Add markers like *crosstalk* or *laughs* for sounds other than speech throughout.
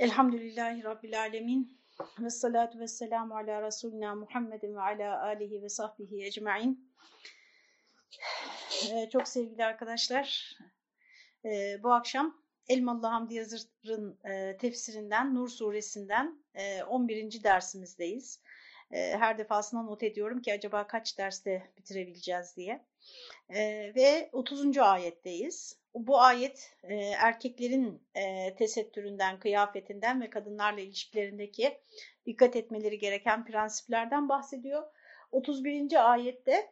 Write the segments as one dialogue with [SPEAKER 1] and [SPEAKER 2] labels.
[SPEAKER 1] Elhamdülillahi Rabbil Alemin ve salatu ve selamu ala Resulina Muhammedin ve ala alihi ve sahbihi ecma'in. Ee, çok sevgili arkadaşlar, ee, bu akşam Elmalı Hamdi Yazır'ın e, tefsirinden, Nur suresinden e, 11. dersimizdeyiz. E, her defasında not ediyorum ki acaba kaç derste bitirebileceğiz diye. E, ve 30. ayetteyiz. Bu ayet e, erkeklerin e, tesettüründen, kıyafetinden ve kadınlarla ilişkilerindeki dikkat etmeleri gereken prensiplerden bahsediyor. 31. ayette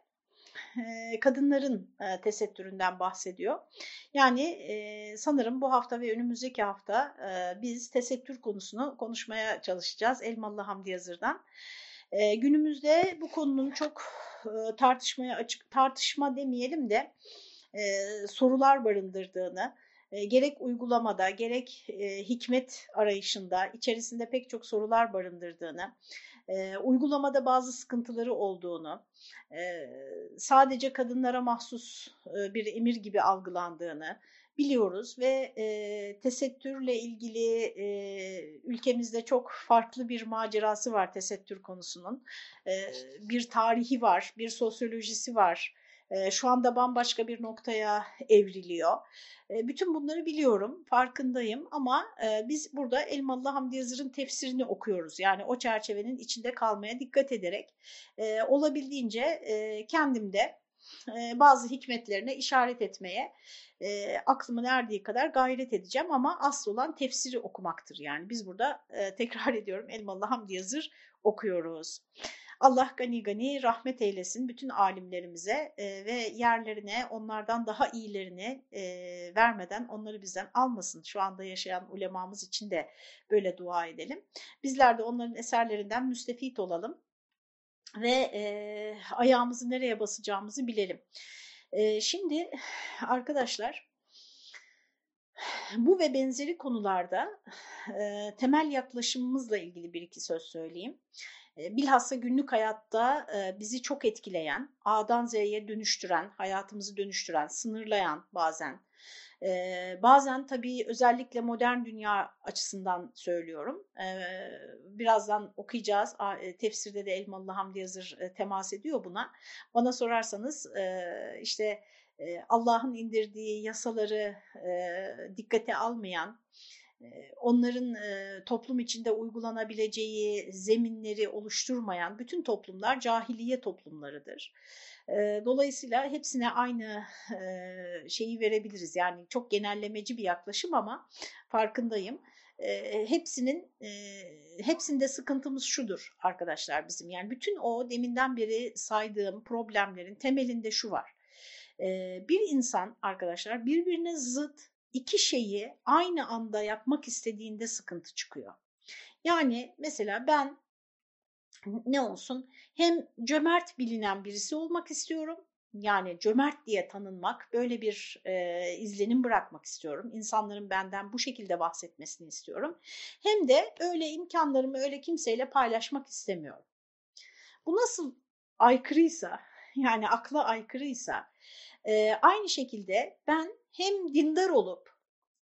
[SPEAKER 1] e, kadınların tesettüründen bahsediyor. Yani sanırım bu hafta ve önümüzdeki hafta biz tesettür konusunu konuşmaya çalışacağız Elmalı Hamdi Yazır'dan. E, günümüzde bu konunun çok e, tartışmaya açık, tartışma demeyelim de e, sorular barındırdığını, e, gerek uygulamada gerek e, hikmet arayışında içerisinde pek çok sorular barındırdığını, e, uygulamada bazı sıkıntıları olduğunu, e, sadece kadınlara mahsus e, bir emir gibi algılandığını biliyoruz ve e, tesettürle ilgili e, ülkemizde çok farklı bir macerası var tesettür konusunun. E, bir tarihi var, bir sosyolojisi var şu anda bambaşka bir noktaya evriliyor. Bütün bunları biliyorum, farkındayım ama biz burada Elmalı Hamdi Yazır'ın tefsirini okuyoruz. Yani o çerçevenin içinde kalmaya dikkat ederek olabildiğince kendimde bazı hikmetlerine işaret etmeye e, aklımın erdiği kadar gayret edeceğim ama asıl olan tefsiri okumaktır. Yani biz burada e, *laughs* tekrar ediyorum Elmalı Hamdi Yazır okuyoruz. Allah gani gani rahmet eylesin bütün alimlerimize e, ve yerlerine onlardan daha iyilerini e, vermeden onları bizden almasın. Şu anda yaşayan ulemamız için de böyle dua edelim. Bizler de onların eserlerinden müstefit olalım ve e, ayağımızı nereye basacağımızı bilelim. E, şimdi arkadaşlar bu ve benzeri konularda e, temel yaklaşımımızla ilgili bir iki söz söyleyeyim bilhassa günlük hayatta bizi çok etkileyen, A'dan Z'ye dönüştüren, hayatımızı dönüştüren, sınırlayan bazen, bazen tabii özellikle modern dünya açısından söylüyorum. Birazdan okuyacağız, tefsirde de Elmalı Hamdi Yazır temas ediyor buna. Bana sorarsanız işte Allah'ın indirdiği yasaları dikkate almayan, onların toplum içinde uygulanabileceği zeminleri oluşturmayan bütün toplumlar cahiliye toplumlarıdır. Dolayısıyla hepsine aynı şeyi verebiliriz. Yani çok genellemeci bir yaklaşım ama farkındayım. Hepsinin hepsinde sıkıntımız şudur arkadaşlar bizim. Yani bütün o deminden beri saydığım problemlerin temelinde şu var. Bir insan arkadaşlar birbirine zıt iki şeyi aynı anda yapmak istediğinde sıkıntı çıkıyor. Yani mesela ben ne olsun hem cömert bilinen birisi olmak istiyorum. Yani cömert diye tanınmak, böyle bir e, izlenim bırakmak istiyorum. İnsanların benden bu şekilde bahsetmesini istiyorum. Hem de öyle imkanlarımı öyle kimseyle paylaşmak istemiyorum. Bu nasıl aykırıysa, *laughs* yani akla aykırıysa, e, aynı şekilde ben hem dindar olup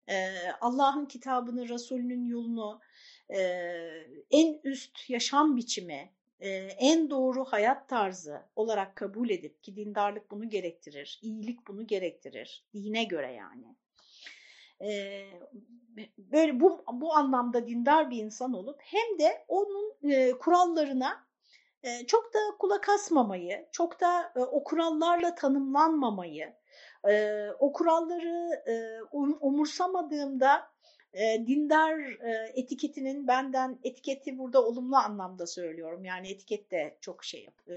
[SPEAKER 1] e, Allah'ın kitabını, Resulünün yolunu, e, en üst yaşam biçimi, en doğru hayat tarzı olarak kabul edip ki dindarlık bunu gerektirir, iyilik bunu gerektirir, dine göre yani. Böyle bu, bu anlamda dindar bir insan olup hem de onun kurallarına çok da kulak asmamayı, çok da e, o kurallarla tanımlanmamayı, o kuralları um, umursamadığımda e, dindar e, etiketinin benden etiketi burada olumlu anlamda söylüyorum. Yani etiket de çok şey e,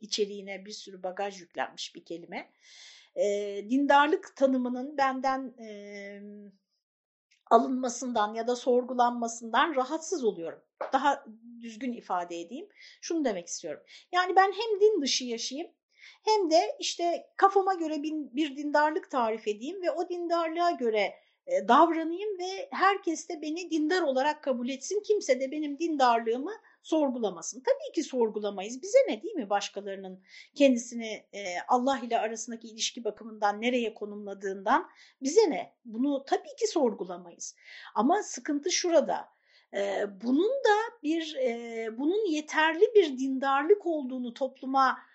[SPEAKER 1] içeriğine bir sürü bagaj yüklenmiş bir kelime. E, dindarlık tanımının benden e, alınmasından ya da sorgulanmasından rahatsız oluyorum. Daha düzgün ifade edeyim. Şunu demek istiyorum. Yani ben hem din dışı yaşayayım hem de işte kafama göre bir dindarlık tarif edeyim ve o dindarlığa göre davranayım ve herkes de beni dindar olarak kabul etsin. Kimse de benim dindarlığımı sorgulamasın. Tabii ki sorgulamayız. Bize ne değil mi başkalarının kendisini e, Allah ile arasındaki ilişki bakımından nereye konumladığından bize ne? Bunu tabii ki sorgulamayız. Ama sıkıntı şurada. E, bunun da bir e, bunun yeterli bir dindarlık olduğunu topluma e,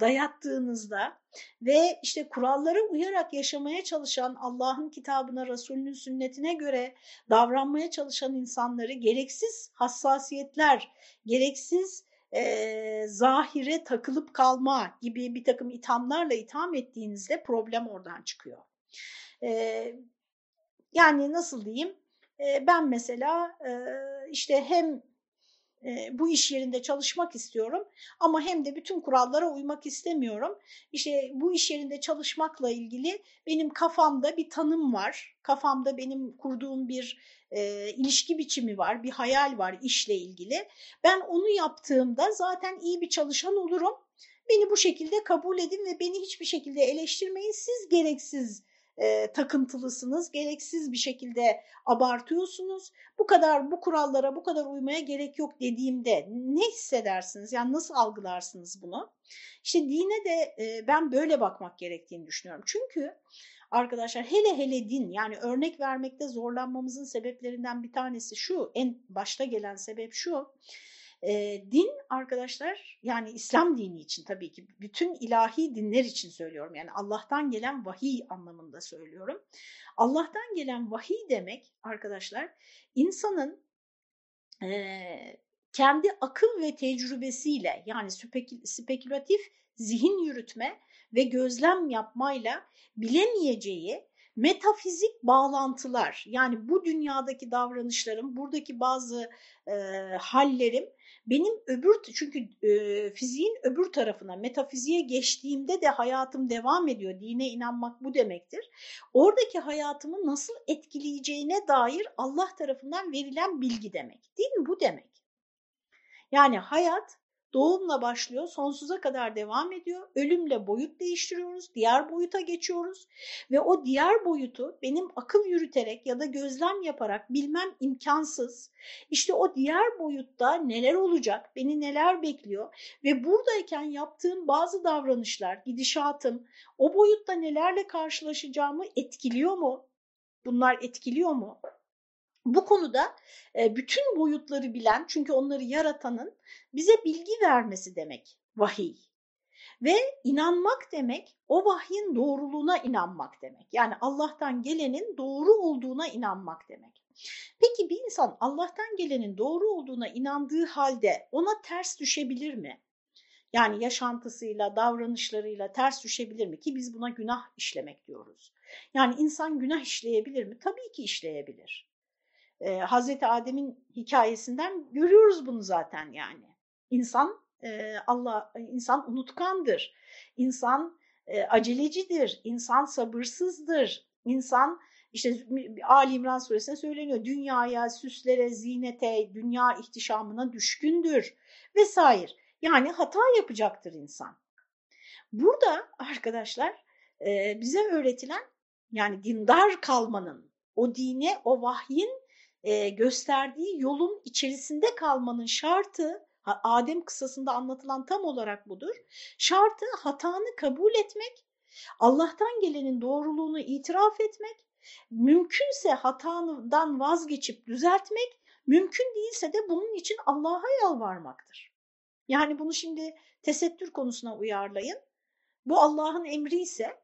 [SPEAKER 1] dayattığınızda ve işte kurallara uyarak yaşamaya çalışan Allah'ın kitabına, Resulünün sünnetine göre davranmaya çalışan insanları gereksiz hassasiyetler, gereksiz e, zahire takılıp kalma gibi bir takım ithamlarla itham ettiğinizde problem oradan çıkıyor. E, yani nasıl diyeyim? E, ben mesela e, işte hem bu iş yerinde çalışmak istiyorum ama hem de bütün kurallara uymak istemiyorum. İşte bu iş yerinde çalışmakla ilgili benim kafamda bir tanım var. Kafamda benim kurduğum bir e, ilişki biçimi var, bir hayal var işle ilgili. Ben onu yaptığımda zaten iyi bir çalışan olurum. Beni bu şekilde kabul edin ve beni hiçbir şekilde eleştirmeyin. Siz gereksiz e, takıntılısınız, gereksiz bir şekilde abartıyorsunuz. Bu kadar bu kurallara bu kadar uymaya gerek yok dediğimde ne hissedersiniz? Yani nasıl algılarsınız bunu? İşte dine de e, ben böyle bakmak gerektiğini düşünüyorum. Çünkü arkadaşlar hele hele din yani örnek vermekte zorlanmamızın sebeplerinden bir tanesi şu en başta gelen sebep şu e, din arkadaşlar yani İslam dini için tabii ki bütün ilahi dinler için söylüyorum. Yani Allah'tan gelen vahiy anlamında söylüyorum. Allah'tan gelen vahiy demek arkadaşlar insanın e, kendi akıl ve tecrübesiyle yani spekülatif zihin yürütme ve gözlem yapmayla bilemeyeceği metafizik bağlantılar yani bu dünyadaki davranışlarım, buradaki bazı e, hallerim benim öbür çünkü e, fiziğin öbür tarafına metafiziğe geçtiğimde de hayatım devam ediyor. Dine inanmak bu demektir. Oradaki hayatımı nasıl etkileyeceğine dair Allah tarafından verilen bilgi demek. Din bu demek. Yani hayat Doğumla başlıyor, sonsuza kadar devam ediyor. Ölümle boyut değiştiriyoruz, diğer boyuta geçiyoruz ve o diğer boyutu benim akıl yürüterek ya da gözlem yaparak bilmem imkansız. İşte o diğer boyutta neler olacak, beni neler bekliyor ve buradayken yaptığım bazı davranışlar, gidişatım o boyutta nelerle karşılaşacağımı etkiliyor mu? Bunlar etkiliyor mu? Bu konuda bütün boyutları bilen çünkü onları yaratanın bize bilgi vermesi demek vahiy. Ve inanmak demek o vahyin doğruluğuna inanmak demek. Yani Allah'tan gelenin doğru olduğuna inanmak demek. Peki bir insan Allah'tan gelenin doğru olduğuna inandığı halde ona ters düşebilir mi? Yani yaşantısıyla, davranışlarıyla ters düşebilir mi? Ki biz buna günah işlemek diyoruz. Yani insan günah işleyebilir mi? Tabii ki işleyebilir e, Hazreti Adem'in hikayesinden görüyoruz bunu zaten yani. İnsan e, Allah insan unutkandır. İnsan e, acelecidir. İnsan sabırsızdır. İnsan işte Ali İmran suresinde söyleniyor. Dünyaya, süslere, zinete, dünya ihtişamına düşkündür vesaire. Yani hata yapacaktır insan. Burada arkadaşlar bize öğretilen yani dindar kalmanın, o dine, o vahyin e, gösterdiği yolun içerisinde kalmanın şartı, Adem kısasında anlatılan tam olarak budur. Şartı hatanı kabul etmek, Allah'tan gelenin doğruluğunu itiraf etmek, mümkünse hatadan vazgeçip düzeltmek, mümkün değilse de bunun için Allah'a yalvarmaktır. Yani bunu şimdi tesettür konusuna uyarlayın. Bu Allah'ın emri ise,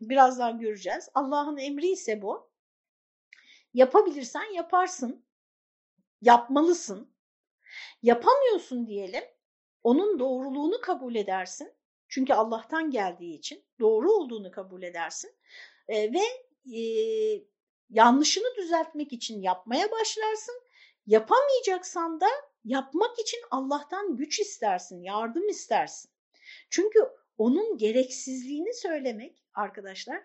[SPEAKER 1] birazdan göreceğiz, Allah'ın emri ise bu, Yapabilirsen yaparsın. Yapmalısın. Yapamıyorsun diyelim. Onun doğruluğunu kabul edersin. Çünkü Allah'tan geldiği için doğru olduğunu kabul edersin. E, ve e, yanlışını düzeltmek için yapmaya başlarsın. Yapamayacaksan da yapmak için Allah'tan güç istersin, yardım istersin. Çünkü onun gereksizliğini söylemek arkadaşlar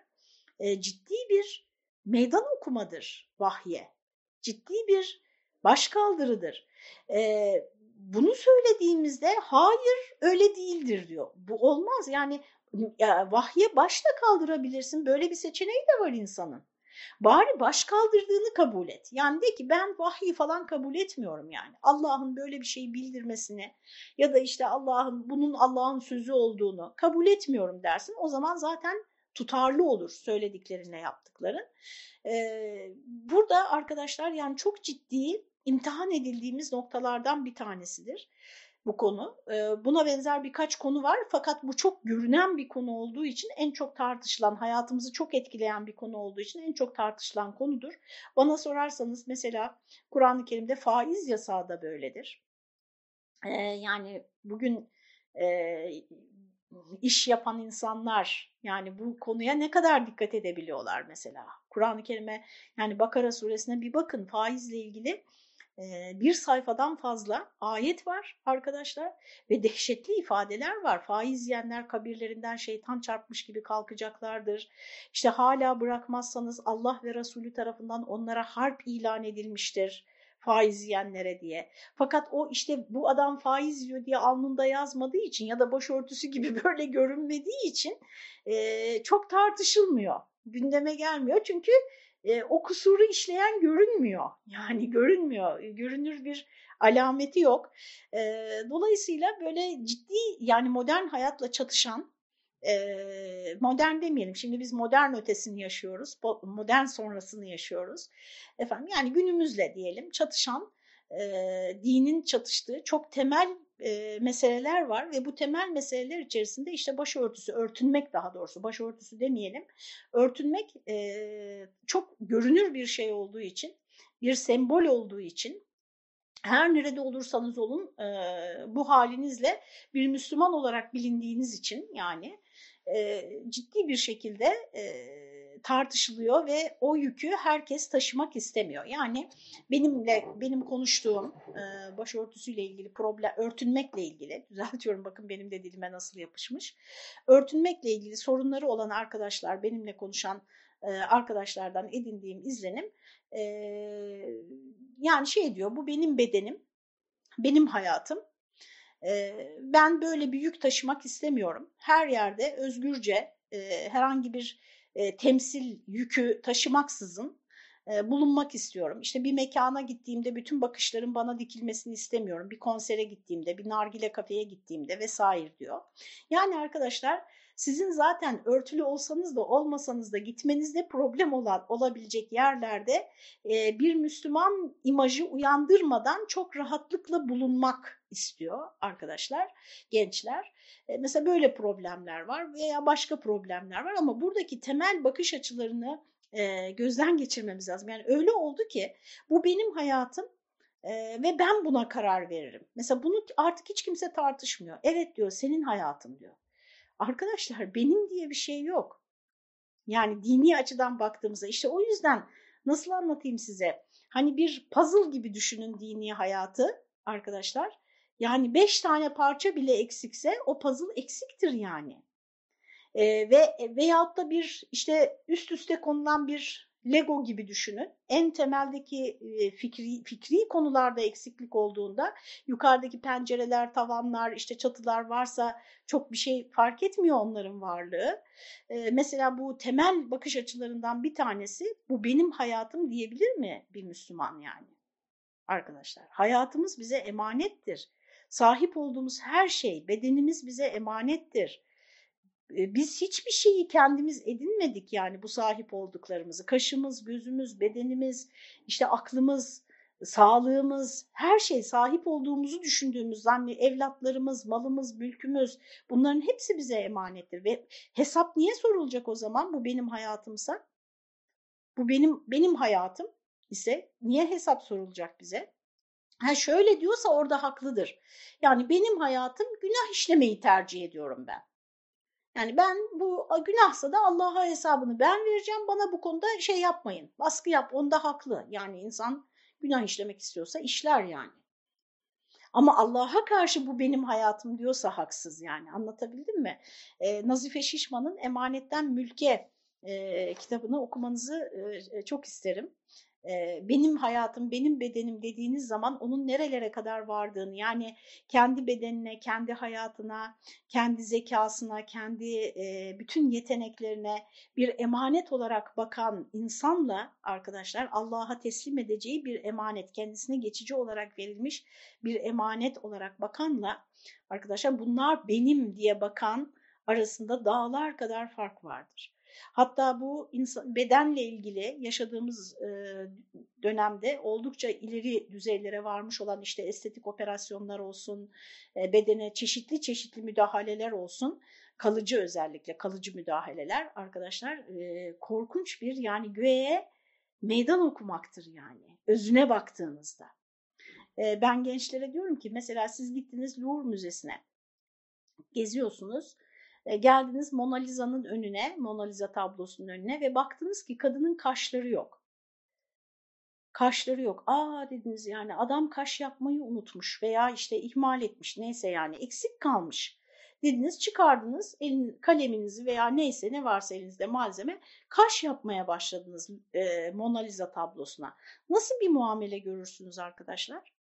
[SPEAKER 1] e, ciddi bir meydan okumadır vahye. Ciddi bir başkaldırıdır. Ee, bunu söylediğimizde hayır öyle değildir diyor. Bu olmaz yani ya, vahye başta kaldırabilirsin böyle bir seçeneği de var insanın. Bari baş kaldırdığını kabul et. Yani de ki ben vahyi falan kabul etmiyorum yani. Allah'ın böyle bir şeyi bildirmesini ya da işte Allah'ın bunun Allah'ın sözü olduğunu kabul etmiyorum dersin. O zaman zaten tutarlı olur söylediklerine yaptıkların. Ee, burada arkadaşlar yani çok ciddi imtihan edildiğimiz noktalardan bir tanesidir bu konu. Buna benzer birkaç konu var fakat bu çok görünen bir konu olduğu için en çok tartışılan, hayatımızı çok etkileyen bir konu olduğu için en çok tartışılan konudur. Bana sorarsanız mesela Kur'an-ı Kerim'de faiz yasağı da böyledir. Yani bugün iş yapan insanlar yani bu konuya ne kadar dikkat edebiliyorlar mesela. Kur'an-ı Kerim'e yani Bakara suresine bir bakın faizle ilgili bir sayfadan fazla ayet var arkadaşlar ve dehşetli ifadeler var. Faiz yiyenler kabirlerinden şeytan çarpmış gibi kalkacaklardır. İşte hala bırakmazsanız Allah ve Resulü tarafından onlara harp ilan edilmiştir faiz yiyenlere diye. Fakat o işte bu adam faiz yiyor diye alnında yazmadığı için ya da başörtüsü gibi *laughs* böyle görünmediği için e, çok tartışılmıyor. Gündeme gelmiyor çünkü e, o kusuru işleyen görünmüyor. Yani görünmüyor. Görünür bir alameti yok. E, dolayısıyla böyle ciddi yani modern hayatla çatışan modern demeyelim. Şimdi biz modern ötesini yaşıyoruz. Modern sonrasını yaşıyoruz. Efendim yani günümüzle diyelim çatışan e, dinin çatıştığı çok temel e, meseleler var ve bu temel meseleler içerisinde işte başörtüsü, örtünmek daha doğrusu başörtüsü demeyelim. Örtünmek e, çok görünür bir şey olduğu için, bir sembol olduğu için her nerede olursanız olun e, bu halinizle bir Müslüman olarak bilindiğiniz için yani e, ciddi bir şekilde e, tartışılıyor ve o yükü herkes taşımak istemiyor. Yani benimle benim konuştuğum e, başörtüsüyle ilgili problem, örtünmekle ilgili, *laughs* düzeltiyorum bakın benim de dilime nasıl yapışmış. Örtünmekle ilgili sorunları olan arkadaşlar, benimle konuşan e, arkadaşlardan edindiğim izlenim, e, yani şey diyor, bu benim bedenim, benim hayatım. Ben böyle bir yük taşımak istemiyorum. Her yerde özgürce herhangi bir temsil yükü taşımaksızın bulunmak istiyorum. İşte bir mekana gittiğimde bütün bakışların bana dikilmesini istemiyorum. Bir konsere gittiğimde, bir nargile kafeye gittiğimde vesaire diyor. Yani arkadaşlar sizin zaten örtülü olsanız da olmasanız da gitmenizde problem olan olabilecek yerlerde e, bir Müslüman imajı uyandırmadan çok rahatlıkla bulunmak istiyor arkadaşlar, gençler. E, mesela böyle problemler var veya başka problemler var ama buradaki temel bakış açılarını e, gözden geçirmemiz lazım. Yani öyle oldu ki bu benim hayatım e, ve ben buna karar veririm. Mesela bunu artık hiç kimse tartışmıyor. Evet diyor senin hayatın diyor. Arkadaşlar benim diye bir şey yok. Yani dini açıdan baktığımızda işte o yüzden nasıl anlatayım size? Hani bir puzzle gibi düşünün dini hayatı arkadaşlar. Yani beş tane parça bile eksikse o puzzle eksiktir yani. E, ve veyahut da bir işte üst üste konulan bir Lego gibi düşünün. En temeldeki fikri, fikri konularda eksiklik olduğunda yukarıdaki pencereler, tavanlar, işte çatılar varsa çok bir şey fark etmiyor onların varlığı. Mesela bu temel bakış açılarından bir tanesi bu benim hayatım diyebilir mi bir Müslüman yani? Arkadaşlar hayatımız bize emanettir. Sahip olduğumuz her şey, bedenimiz bize emanettir. Biz hiçbir şeyi kendimiz edinmedik yani bu sahip olduklarımızı. Kaşımız, gözümüz, bedenimiz, işte aklımız, sağlığımız, her şey sahip olduğumuzu düşündüğümüz zanni evlatlarımız, malımız, mülkümüz bunların hepsi bize emanettir ve hesap niye sorulacak o zaman bu benim hayatımsa? Bu benim benim hayatım ise niye hesap sorulacak bize? Ha şöyle diyorsa orada haklıdır. Yani benim hayatım günah işlemeyi tercih ediyorum ben. Yani ben bu günahsa da Allah'a hesabını ben vereceğim. Bana bu konuda şey yapmayın. Baskı yap. Onda haklı. Yani insan günah işlemek istiyorsa işler yani. Ama Allah'a karşı bu benim hayatım diyorsa haksız yani. Anlatabildim mi? Ee, Nazife Şişman'ın Emanetten Mülke e, kitabını okumanızı e, çok isterim. Benim hayatım, benim bedenim dediğiniz zaman onun nerelere kadar vardığını yani kendi bedenine, kendi hayatına, kendi zekasına, kendi bütün yeteneklerine bir emanet olarak bakan insanla arkadaşlar Allah'a teslim edeceği bir emanet, kendisine geçici olarak verilmiş bir emanet olarak bakanla arkadaşlar bunlar benim diye bakan arasında dağlar kadar fark vardır. Hatta bu insan, bedenle ilgili yaşadığımız e, dönemde oldukça ileri düzeylere varmış olan işte estetik operasyonlar olsun, e, bedene çeşitli çeşitli müdahaleler olsun, kalıcı özellikle kalıcı müdahaleler arkadaşlar e, korkunç bir yani göğe meydan okumaktır yani özüne baktığınızda. E, ben gençlere diyorum ki mesela siz gittiniz Louvre Müzesi'ne geziyorsunuz e, geldiniz Mona Lisa'nın önüne, Mona Lisa tablosunun önüne ve baktınız ki kadının kaşları yok. Kaşları yok. Aa dediniz yani adam kaş yapmayı unutmuş veya işte ihmal etmiş neyse yani eksik kalmış. Dediniz çıkardınız elin, kaleminizi veya neyse ne varsa elinizde malzeme kaş yapmaya başladınız e, Mona Lisa tablosuna. Nasıl bir muamele görürsünüz arkadaşlar?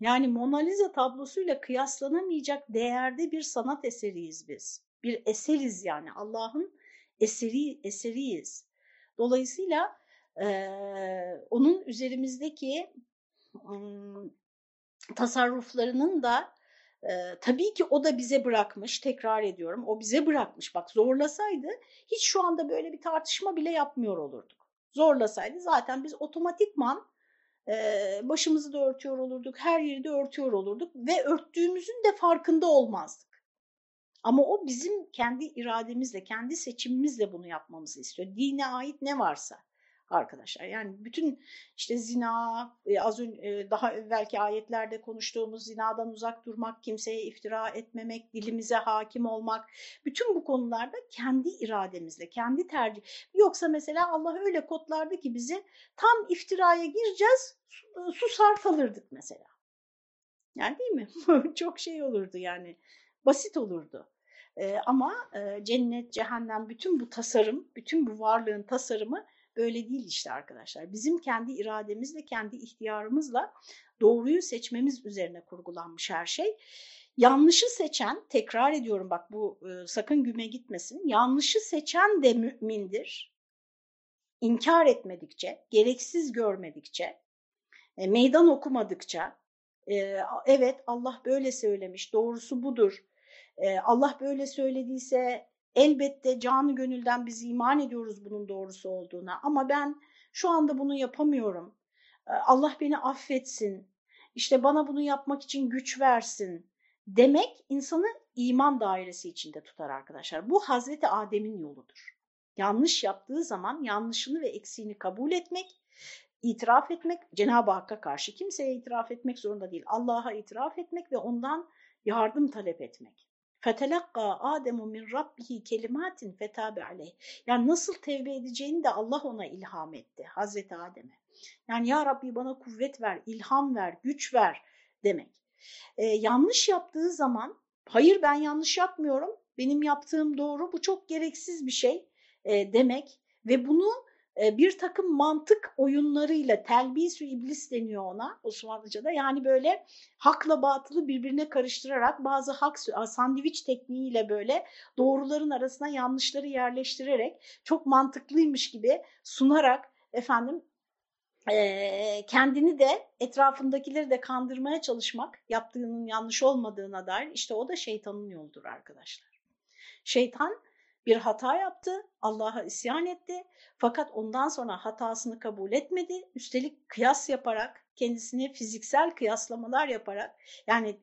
[SPEAKER 1] Yani Mona Lisa tablosuyla kıyaslanamayacak değerde bir sanat eseriyiz biz. Bir eseriz yani Allah'ın eseri eseriyiz. Dolayısıyla e, onun üzerimizdeki e, tasarruflarının da e, tabii ki o da bize bırakmış, tekrar ediyorum, o bize bırakmış. Bak zorlasaydı hiç şu anda böyle bir tartışma bile yapmıyor olurduk. Zorlasaydı zaten biz otomatikman başımızı da örtüyor olurduk, her yeri de örtüyor olurduk ve örttüğümüzün de farkında olmazdık. Ama o bizim kendi irademizle, kendi seçimimizle bunu yapmamızı istiyor. Dine ait ne varsa arkadaşlar. Yani bütün işte zina, e, az önce e, daha evvelki ayetlerde konuştuğumuz zinadan uzak durmak, kimseye iftira etmemek, dilimize hakim olmak, bütün bu konularda kendi irademizle, kendi tercih. Yoksa mesela Allah öyle kodlardı ki bizi tam iftiraya gireceğiz, susar kalırdık mesela. Yani değil mi? *laughs* Çok şey olurdu yani, basit olurdu. Ee, ama e, cennet, cehennem, bütün bu tasarım, bütün bu varlığın tasarımı Böyle değil işte arkadaşlar. Bizim kendi irademizle, kendi ihtiyarımızla doğruyu seçmemiz üzerine kurgulanmış her şey. Yanlışı seçen, tekrar ediyorum bak bu e, sakın güme gitmesin, yanlışı seçen de mümindir. İnkar etmedikçe, gereksiz görmedikçe, e, meydan okumadıkça, e, evet Allah böyle söylemiş, doğrusu budur, e, Allah böyle söylediyse Elbette canı gönülden biz iman ediyoruz bunun doğrusu olduğuna ama ben şu anda bunu yapamıyorum. Ee, Allah beni affetsin. İşte bana bunu yapmak için güç versin demek insanı iman dairesi içinde tutar arkadaşlar. Bu Hazreti Adem'in yoludur. Yanlış yaptığı zaman yanlışını ve eksiğini kabul etmek, itiraf etmek, Cenab-ı Hakk'a karşı kimseye itiraf etmek zorunda değil. Allah'a itiraf etmek ve ondan yardım talep etmek. Fetelakka Ademu min rabbihi kelimatin fetabe aleyh. Yani nasıl tevbe edeceğini de Allah ona ilham etti Hazreti Adem'e. Yani ya Rabbi bana kuvvet ver, ilham ver, güç ver demek. Ee, yanlış yaptığı zaman hayır ben yanlış yapmıyorum, benim yaptığım doğru, bu çok gereksiz bir şey e, demek ve bunu bir takım mantık oyunlarıyla telbisü iblis deniyor ona Osmanlıca'da. Yani böyle hakla batılı birbirine karıştırarak bazı hak sandviç tekniğiyle böyle doğruların arasına yanlışları yerleştirerek çok mantıklıymış gibi sunarak efendim e, kendini de etrafındakileri de kandırmaya çalışmak yaptığının yanlış olmadığına dair işte o da şeytanın yoludur arkadaşlar. Şeytan bir hata yaptı, Allah'a isyan etti fakat ondan sonra hatasını kabul etmedi. Üstelik kıyas yaparak, kendisine fiziksel kıyaslamalar yaparak yani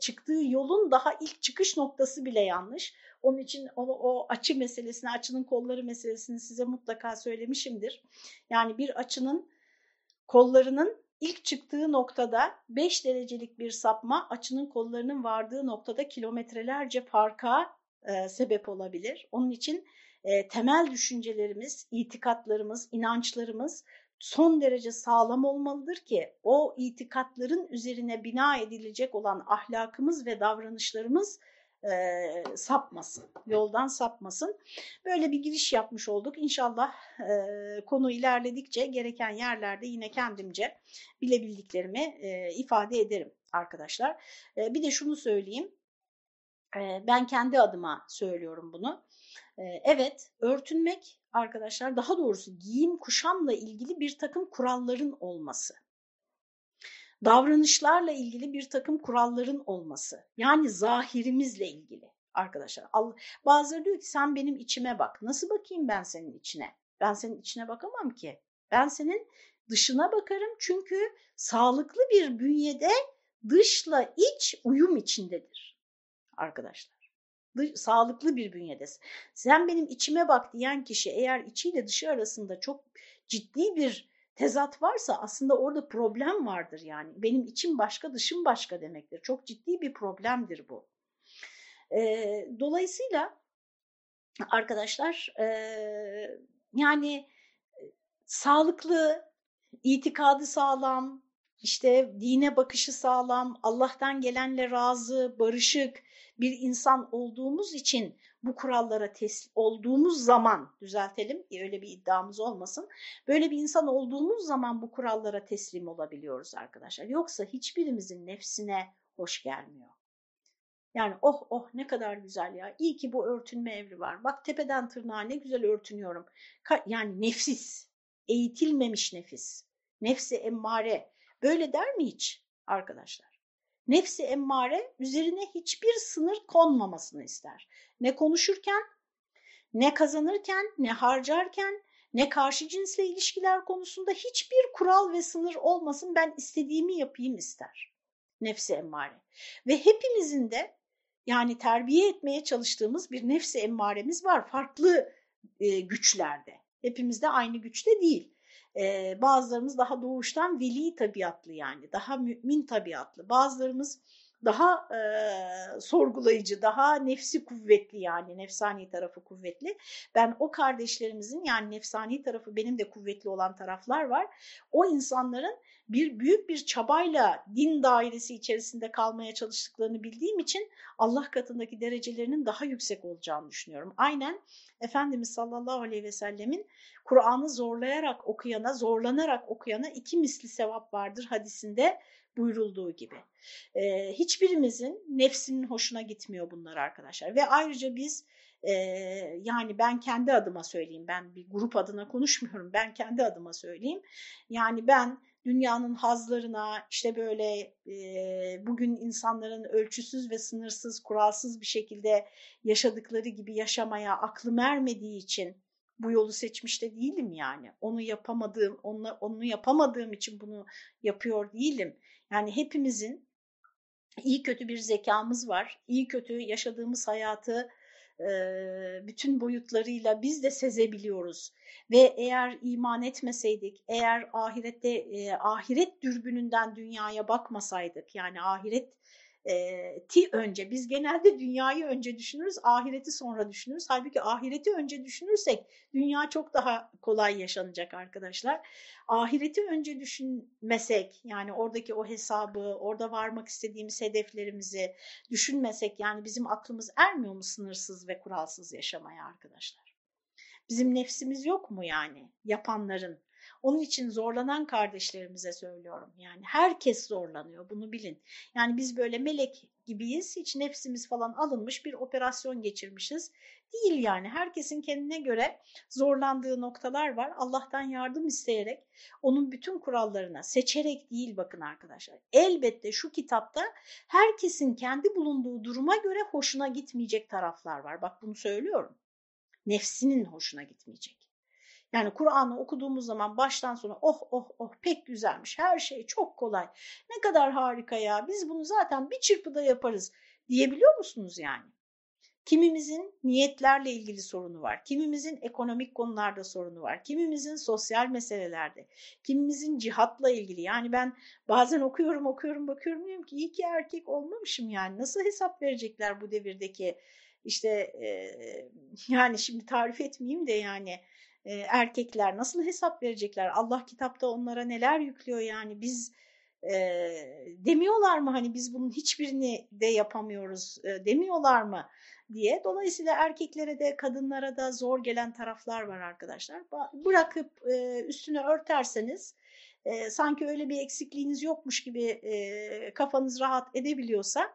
[SPEAKER 1] çıktığı yolun daha ilk çıkış noktası bile yanlış. Onun için o, o açı meselesini, açının kolları meselesini size mutlaka söylemişimdir. Yani bir açının kollarının ilk çıktığı noktada 5 derecelik bir sapma açının kollarının vardığı noktada kilometrelerce farka e, sebep olabilir. Onun için e, temel düşüncelerimiz, itikatlarımız, inançlarımız son derece sağlam olmalıdır ki o itikatların üzerine bina edilecek olan ahlakımız ve davranışlarımız e, sapmasın, yoldan sapmasın. Böyle bir giriş yapmış olduk. İnşallah e, konu ilerledikçe gereken yerlerde yine kendimce bilebildiklerimi e, ifade ederim arkadaşlar. E, bir de şunu söyleyeyim, ben kendi adıma söylüyorum bunu. Evet, örtünmek arkadaşlar, daha doğrusu giyim kuşamla ilgili bir takım kuralların olması davranışlarla ilgili bir takım kuralların olması. Yani zahirimizle ilgili arkadaşlar. Bazıları diyor ki sen benim içime bak. Nasıl bakayım ben senin içine? Ben senin içine bakamam ki. Ben senin dışına bakarım çünkü sağlıklı bir bünyede dışla iç uyum içindedir arkadaşlar. Dış, sağlıklı bir bünyedesin. Sen benim içime bak diyen kişi eğer içiyle dışı arasında çok ciddi bir tezat varsa aslında orada problem vardır yani. Benim içim başka dışım başka demektir. Çok ciddi bir problemdir bu. E, dolayısıyla arkadaşlar e, yani sağlıklı, itikadı sağlam, işte dine bakışı sağlam, Allah'tan gelenle razı, barışık bir insan olduğumuz için bu kurallara teslim olduğumuz zaman düzeltelim öyle bir iddiamız olmasın. Böyle bir insan olduğumuz zaman bu kurallara teslim olabiliyoruz arkadaşlar. Yoksa hiçbirimizin nefsine hoş gelmiyor. Yani oh oh ne kadar güzel ya. İyi ki bu örtünme evri var. Bak tepeden tırnağa ne güzel örtünüyorum. yani nefis, eğitilmemiş nefis, nefsi emmare. Böyle der mi hiç arkadaşlar? Nefsi emmare üzerine hiçbir sınır konmamasını ister. Ne konuşurken, ne kazanırken, ne harcarken, ne karşı cinsle ilişkiler konusunda hiçbir kural ve sınır olmasın ben istediğimi yapayım ister. Nefsi emmare. Ve hepimizin de yani terbiye etmeye çalıştığımız bir nefsi emmaremiz var farklı güçlerde. Hepimizde aynı güçte değil. Ee, bazılarımız daha doğuştan veli tabiatlı yani daha mümin tabiatlı. Bazılarımız daha e, sorgulayıcı, daha nefsi kuvvetli yani nefsani tarafı kuvvetli. Ben o kardeşlerimizin yani nefsani tarafı benim de kuvvetli olan taraflar var. O insanların bir büyük bir çabayla din dairesi içerisinde kalmaya çalıştıklarını bildiğim için Allah katındaki derecelerinin daha yüksek olacağını düşünüyorum. Aynen Efendimiz sallallahu aleyhi ve sellemin Kur'an'ı zorlayarak okuyana, zorlanarak okuyana iki misli sevap vardır hadisinde buyurulduğu gibi. Ee, hiçbirimizin nefsinin hoşuna gitmiyor bunlar arkadaşlar. Ve ayrıca biz e, yani ben kendi adıma söyleyeyim, ben bir grup adına konuşmuyorum, ben kendi adıma söyleyeyim. Yani ben dünyanın hazlarına işte böyle e, bugün insanların ölçüsüz ve sınırsız, kuralsız bir şekilde yaşadıkları gibi yaşamaya aklım ermediği için bu yolu seçmiş de değilim yani. Onu yapamadığım, onu, onu yapamadığım için bunu yapıyor değilim. Yani hepimizin iyi kötü bir zekamız var. İyi kötü yaşadığımız hayatı bütün boyutlarıyla biz de sezebiliyoruz. Ve eğer iman etmeseydik, eğer ahirette ahiret dürbününden dünyaya bakmasaydık, yani ahiret ti önce biz genelde dünyayı önce düşünürüz ahireti sonra düşünürüz. Halbuki ahireti önce düşünürsek dünya çok daha kolay yaşanacak arkadaşlar. Ahireti önce düşünmesek yani oradaki o hesabı orada varmak istediğimiz hedeflerimizi düşünmesek yani bizim aklımız ermiyor mu sınırsız ve kuralsız yaşamaya arkadaşlar? Bizim nefsimiz yok mu yani yapanların onun için zorlanan kardeşlerimize söylüyorum. Yani herkes zorlanıyor bunu bilin. Yani biz böyle melek gibiyiz. Hiç nefsimiz falan alınmış bir operasyon geçirmişiz. Değil yani. Herkesin kendine göre zorlandığı noktalar var. Allah'tan yardım isteyerek onun bütün kurallarına seçerek değil bakın arkadaşlar. Elbette şu kitapta herkesin kendi bulunduğu duruma göre hoşuna gitmeyecek taraflar var. Bak bunu söylüyorum. Nefsinin hoşuna gitmeyecek. Yani Kur'an'ı okuduğumuz zaman baştan sona oh oh oh pek güzelmiş her şey çok kolay ne kadar harika ya biz bunu zaten bir çırpıda yaparız diyebiliyor musunuz yani? Kimimizin niyetlerle ilgili sorunu var, kimimizin ekonomik konularda sorunu var, kimimizin sosyal meselelerde, kimimizin cihatla ilgili. Yani ben bazen okuyorum okuyorum bakıyorum diyorum ki iyi ki erkek olmamışım yani nasıl hesap verecekler bu devirdeki işte e, yani şimdi tarif etmeyeyim de yani e, erkekler nasıl hesap verecekler? Allah kitapta onlara neler yüklüyor yani biz E, demiyorlar mı hani biz bunun hiçbirini de yapamıyoruz e, demiyorlar mı diye. Dolayısıyla erkeklere de kadınlara da zor gelen taraflar var arkadaşlar. Bırakıp e, üstünü örterseniz e, sanki öyle bir eksikliğiniz yokmuş gibi e, kafanız rahat edebiliyorsa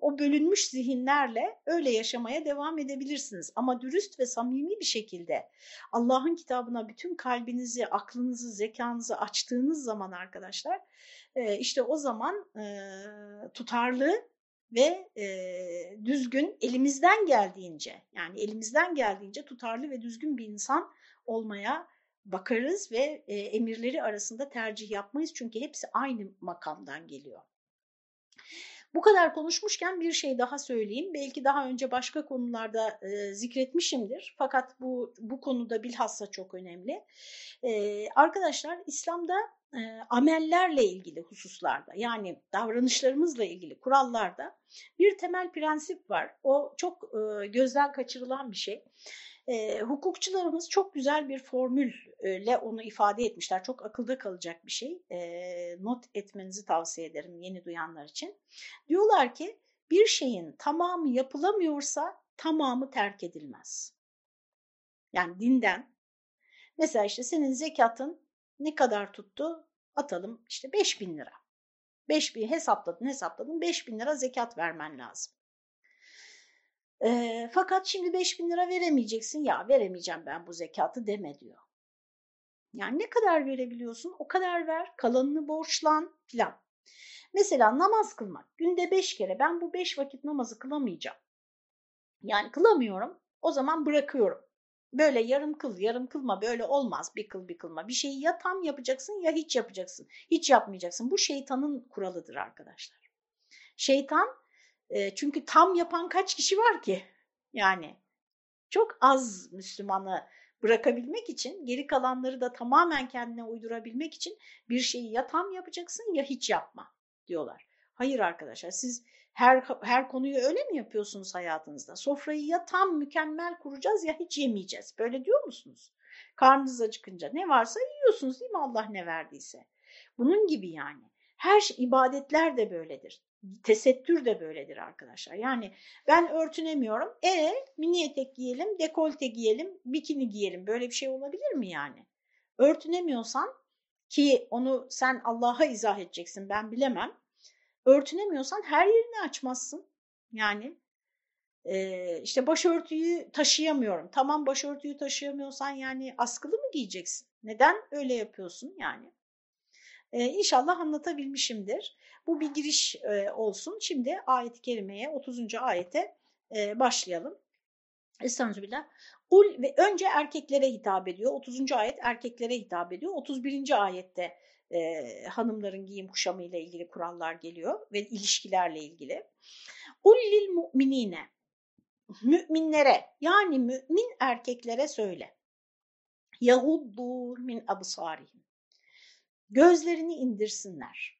[SPEAKER 1] o bölünmüş zihinlerle öyle yaşamaya devam edebilirsiniz. Ama dürüst ve samimi bir şekilde Allah'ın kitabına bütün kalbinizi, aklınızı, zekanızı açtığınız zaman arkadaşlar işte o zaman tutarlı ve düzgün elimizden geldiğince yani elimizden geldiğince tutarlı ve düzgün bir insan olmaya bakarız ve emirleri arasında tercih yapmayız çünkü hepsi aynı makamdan geliyor. Bu kadar konuşmuşken bir şey daha söyleyeyim. Belki daha önce başka konularda e, zikretmişimdir. Fakat bu bu konuda bilhassa çok önemli. E, arkadaşlar İslam'da e, amellerle ilgili hususlarda yani davranışlarımızla ilgili kurallarda bir temel prensip var. O çok e, gözden kaçırılan bir şey. E, hukukçularımız çok güzel bir formülle onu ifade etmişler. Çok akılda kalacak bir şey. E, not etmenizi tavsiye ederim yeni duyanlar için. Diyorlar ki bir şeyin tamamı yapılamıyorsa tamamı terk edilmez. Yani dinden. Mesela işte senin zekatın ne kadar tuttu? Atalım işte 5 bin lira. 5 bin hesapladın hesapladın 5 bin lira zekat vermen lazım. E, fakat şimdi 5 bin lira veremeyeceksin. Ya veremeyeceğim ben bu zekatı deme diyor. Yani ne kadar verebiliyorsun o kadar ver. Kalanını borçlan filan. Mesela namaz kılmak. Günde 5 kere ben bu 5 vakit namazı kılamayacağım. Yani kılamıyorum. O zaman bırakıyorum. Böyle yarım kıl, yarım kılma böyle olmaz bir kıl bir kılma. Bir şeyi ya tam yapacaksın ya hiç yapacaksın. Hiç yapmayacaksın. Bu şeytanın kuralıdır arkadaşlar. Şeytan e, çünkü tam yapan kaç kişi var ki? Yani çok az Müslümanı bırakabilmek için, geri kalanları da tamamen kendine uydurabilmek için bir şeyi ya tam yapacaksın ya hiç yapma diyorlar. Hayır arkadaşlar siz her, her konuyu öyle mi yapıyorsunuz hayatınızda? Sofrayı ya tam mükemmel kuracağız ya hiç yemeyeceğiz. Böyle diyor musunuz? Karnınız acıkınca ne varsa yiyorsunuz değil mi Allah ne verdiyse? Bunun gibi yani. Her şey, ibadetler de böyledir tesettür de böyledir arkadaşlar. Yani ben örtünemiyorum. E mini etek giyelim, dekolte giyelim, bikini giyelim. Böyle bir şey olabilir mi yani? Örtünemiyorsan ki onu sen Allah'a izah edeceksin ben bilemem. Örtünemiyorsan her yerini açmazsın. Yani e, işte başörtüyü taşıyamıyorum. Tamam başörtüyü taşıyamıyorsan yani askılı mı giyeceksin? Neden öyle yapıyorsun yani? E, inşallah anlatabilmişimdir. Bu bir giriş e, olsun. Şimdi ayet-i kerimeye 30. ayete e, başlayalım. Estağfirullah. Ul ve önce erkeklere hitap ediyor. 30. ayet erkeklere hitap ediyor. 31. ayette e, hanımların giyim kuşamı ile ilgili kurallar geliyor ve ilişkilerle ilgili. Ullil mu'minine müminlere yani mümin erkeklere söyle. Yahuddu min absarihim. Gözlerini indirsinler.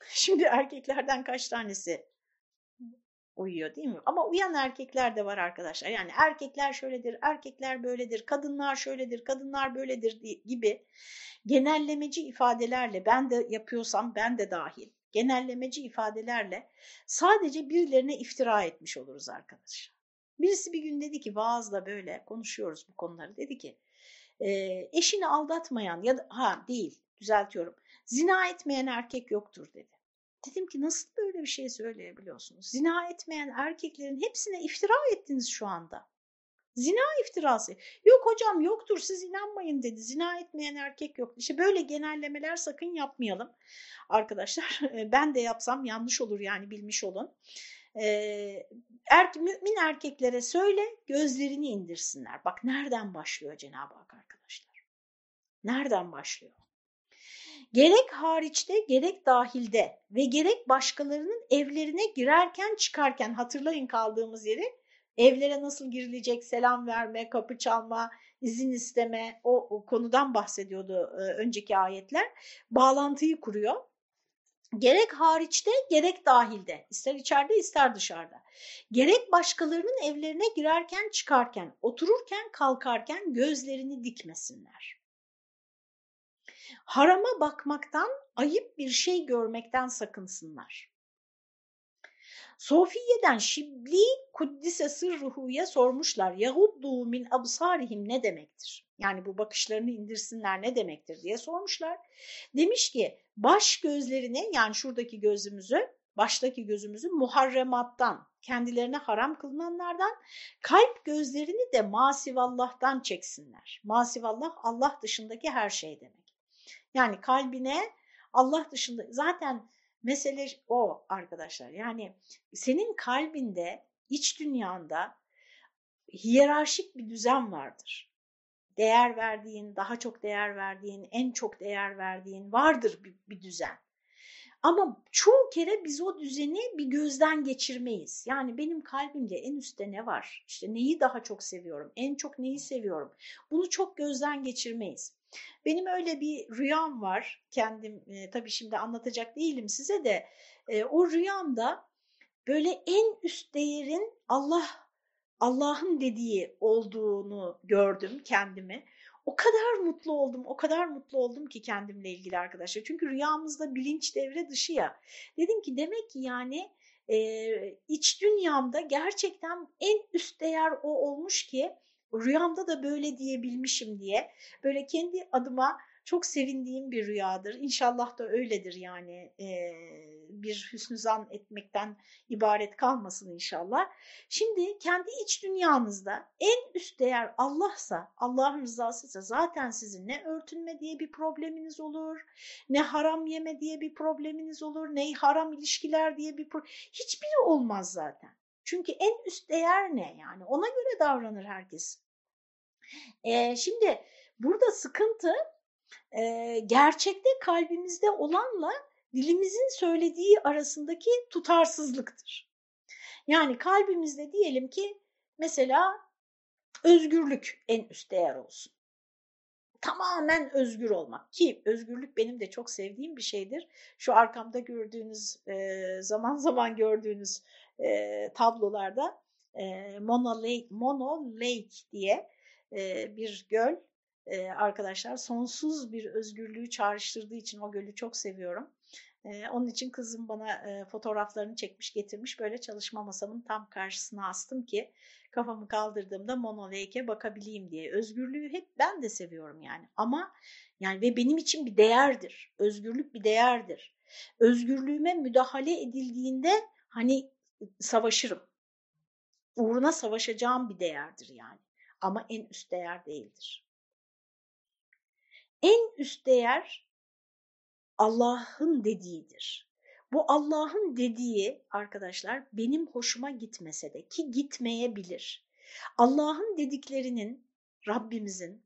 [SPEAKER 1] *laughs* Şimdi erkeklerden kaç tanesi uyuyor değil mi? Ama uyan erkekler de var arkadaşlar. Yani erkekler şöyledir, erkekler böyledir, kadınlar şöyledir, kadınlar böyledir gibi genellemeci ifadelerle ben de yapıyorsam ben de dahil genellemeci ifadelerle sadece birilerine iftira etmiş oluruz arkadaşlar. Birisi bir gün dedi ki vaazla böyle konuşuyoruz bu konuları dedi ki e, eşini aldatmayan ya da ha değil düzeltiyorum zina etmeyen erkek yoktur dedi. Dedim ki nasıl böyle bir şey söyleyebiliyorsunuz? Zina etmeyen erkeklerin hepsine iftira ettiniz şu anda. Zina iftirası. Yok hocam yoktur siz inanmayın dedi. Zina etmeyen erkek yok. İşte böyle genellemeler sakın yapmayalım arkadaşlar. *laughs* Ben de yapsam yanlış olur yani bilmiş olun. Ee, er, mümin erkeklere söyle gözlerini indirsinler. Bak nereden başlıyor Cenab-ı Hak? Nereden başlıyor? gerek hariçte gerek dahilde ve gerek başkalarının evlerine girerken çıkarken hatırlayın kaldığımız yeri evlere nasıl girilecek selam verme, kapı çalma, izin isteme o, o konudan bahsediyordu e, önceki ayetler. Bağlantıyı kuruyor. Gerek hariçte gerek dahilde ister içeride ister dışarıda. Gerek başkalarının evlerine girerken çıkarken otururken kalkarken gözlerini dikmesinler. Harama bakmaktan, ayıp bir şey görmekten sakınsınlar. Sofiye'den Şibli Kuddise Sırruhu'ya sormuşlar. Yahuddu min absarihim ne demektir? Yani bu bakışlarını indirsinler ne demektir diye sormuşlar. Demiş ki baş gözlerini yani şuradaki gözümüzü baştaki gözümüzü muharremattan, kendilerine haram kılınanlardan, kalp gözlerini de masivallah'tan çeksinler. Masivallah Allah dışındaki her şey demek. Yani kalbine Allah dışında zaten mesele o arkadaşlar. Yani senin kalbinde, iç dünyanda hiyerarşik bir düzen vardır. Değer verdiğin, daha çok değer verdiğin, en çok değer verdiğin vardır bir, bir düzen. Ama çoğu kere biz o düzeni bir gözden geçirmeyiz. Yani benim kalbimde en üstte ne var? İşte neyi daha çok seviyorum? En çok neyi seviyorum? Bunu çok gözden geçirmeyiz. Benim öyle bir rüyam var. Kendim e, tabii şimdi anlatacak değilim size de. E, o rüyamda böyle en üst değerin Allah Allah'ın dediği olduğunu gördüm kendimi. O kadar mutlu oldum, o kadar mutlu oldum ki kendimle ilgili arkadaşlar. Çünkü rüyamızda bilinç devre dışı ya. Dedim ki demek ki yani e, iç dünyamda gerçekten en üst değer o olmuş ki rüyamda da böyle diyebilmişim diye böyle kendi adıma çok sevindiğim bir rüyadır. İnşallah da öyledir yani e, bir hüsnü zan etmekten ibaret kalmasın inşallah. Şimdi kendi iç dünyanızda en üst değer Allah'sa, Allah'ın rızasıysa zaten sizin ne örtünme diye bir probleminiz olur, ne haram yeme diye bir probleminiz olur, ne haram ilişkiler diye bir hiçbiri olmaz zaten. Çünkü en üst değer ne yani? Ona göre davranır herkes. Ee, şimdi burada sıkıntı e, gerçekte kalbimizde olanla dilimizin söylediği arasındaki tutarsızlıktır. Yani kalbimizde diyelim ki mesela özgürlük en üst değer olsun. Tamamen özgür olmak ki özgürlük benim de çok sevdiğim bir şeydir. Şu arkamda gördüğünüz zaman zaman gördüğünüz e, tablolarda e, Mono, Lake, Mono Lake diye e, bir göl e, arkadaşlar sonsuz bir özgürlüğü çağrıştırdığı için o gölü çok seviyorum. E, onun için kızım bana e, fotoğraflarını çekmiş getirmiş böyle çalışma masamın tam karşısına astım ki kafamı kaldırdığımda monoleyke bakabileyim diye. Özgürlüğü hep ben de seviyorum yani ama yani ve benim için bir değerdir. Özgürlük bir değerdir. Özgürlüğüme müdahale edildiğinde hani savaşırım. Uğruna savaşacağım bir değerdir yani. Ama en üst değer değildir. En üst değer Allah'ın dediğidir. Bu Allah'ın dediği arkadaşlar benim hoşuma gitmese de ki gitmeyebilir. Allah'ın dediklerinin, Rabbimizin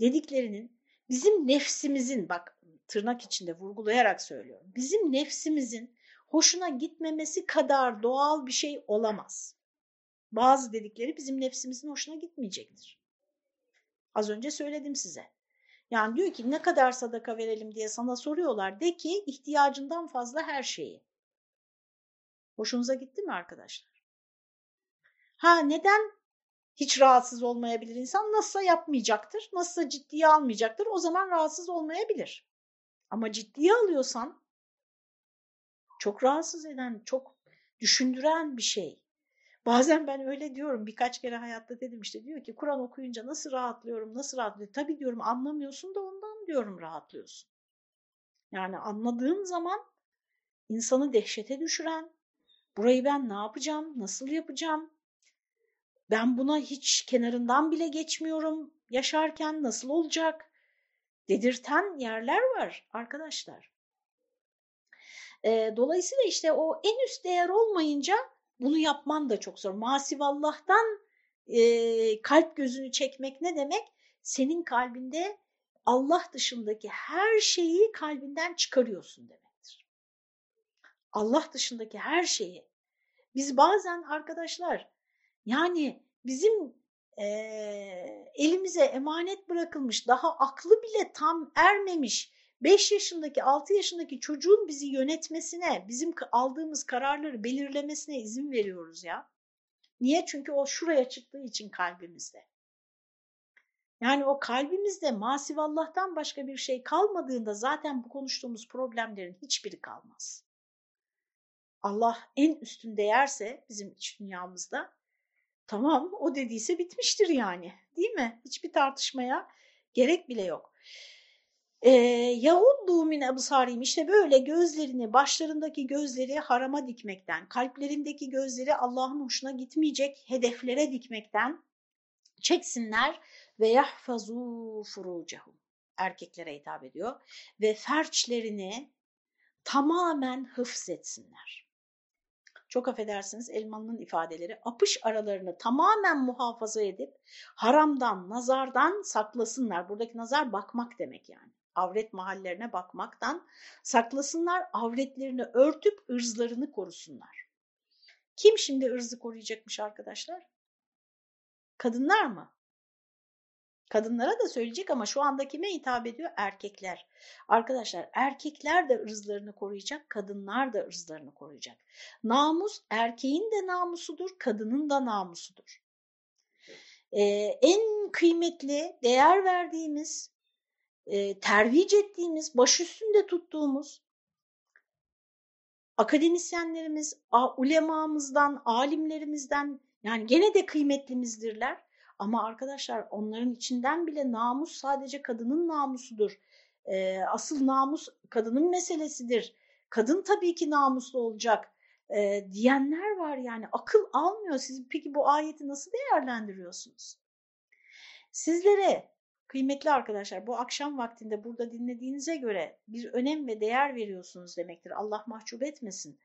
[SPEAKER 1] dediklerinin bizim nefsimizin bak tırnak içinde vurgulayarak söylüyorum. Bizim nefsimizin hoşuna gitmemesi kadar doğal bir şey olamaz. Bazı dedikleri bizim nefsimizin hoşuna gitmeyecektir. Az önce söyledim size. Yani diyor ki ne kadar sadaka verelim diye sana soruyorlar. De ki ihtiyacından fazla her şeyi. Hoşunuza gitti mi arkadaşlar? Ha neden hiç rahatsız olmayabilir insan? Nasılsa yapmayacaktır, nasılsa ciddiye almayacaktır. O zaman rahatsız olmayabilir. Ama ciddiye alıyorsan çok rahatsız eden, çok düşündüren bir şey. Bazen ben öyle diyorum birkaç kere hayatta dedim işte diyor ki Kur'an okuyunca nasıl rahatlıyorum nasıl rahatlıyorum. Tabii diyorum anlamıyorsun da ondan diyorum rahatlıyorsun. Yani anladığın zaman insanı dehşete düşüren burayı ben ne yapacağım nasıl yapacağım ben buna hiç kenarından bile geçmiyorum yaşarken nasıl olacak dedirten yerler var arkadaşlar. Dolayısıyla işte o en üst değer olmayınca bunu yapman da çok zor. Masivallah'tan e, kalp gözünü çekmek ne demek? Senin kalbinde Allah dışındaki her şeyi kalbinden çıkarıyorsun demektir. Allah dışındaki her şeyi. Biz bazen arkadaşlar yani bizim e, elimize emanet bırakılmış daha aklı bile tam ermemiş 5 yaşındaki 6 yaşındaki çocuğun bizi yönetmesine, bizim aldığımız kararları belirlemesine izin veriyoruz ya. Niye? Çünkü o şuraya çıktığı için kalbimizde. Yani o kalbimizde masivallah'tan başka bir şey kalmadığında zaten bu konuştuğumuz problemlerin hiçbiri kalmaz. Allah en üstün değerse bizim iç dünyamızda tamam o dediyse bitmiştir yani değil mi? Hiçbir tartışmaya gerek bile yok. Ee, Yahuddu min ebsarim işte böyle gözlerini başlarındaki gözleri harama dikmekten kalplerindeki gözleri Allah'ın hoşuna gitmeyecek hedeflere dikmekten çeksinler ve yahfazu furucahum erkeklere hitap ediyor ve ferçlerini tamamen hıfz etsinler. Çok affedersiniz Elmalı'nın ifadeleri apış aralarını tamamen muhafaza edip haramdan, nazardan saklasınlar. Buradaki nazar bakmak demek yani. Avret mahallerine bakmaktan saklasınlar, avretlerini örtüp ırzlarını korusunlar. Kim şimdi ırzı koruyacakmış arkadaşlar? Kadınlar mı? Kadınlara da söyleyecek ama şu anda kime hitap ediyor? Erkekler. Arkadaşlar erkekler de ırzlarını koruyacak, kadınlar da ırzlarını koruyacak. Namus erkeğin de namusudur, kadının da namusudur. Ee, en kıymetli, değer verdiğimiz, e, tervic ettiğimiz, baş üstünde tuttuğumuz akademisyenlerimiz, ulemamızdan, alimlerimizden yani gene de kıymetlimizdirler. Ama arkadaşlar onların içinden bile namus sadece kadının namusudur. E, asıl namus kadının meselesidir. Kadın tabii ki namuslu olacak e, diyenler var yani akıl almıyor. Siz peki bu ayeti nasıl değerlendiriyorsunuz? Sizlere kıymetli arkadaşlar bu akşam vaktinde burada dinlediğinize göre bir önem ve değer veriyorsunuz demektir. Allah mahcup etmesin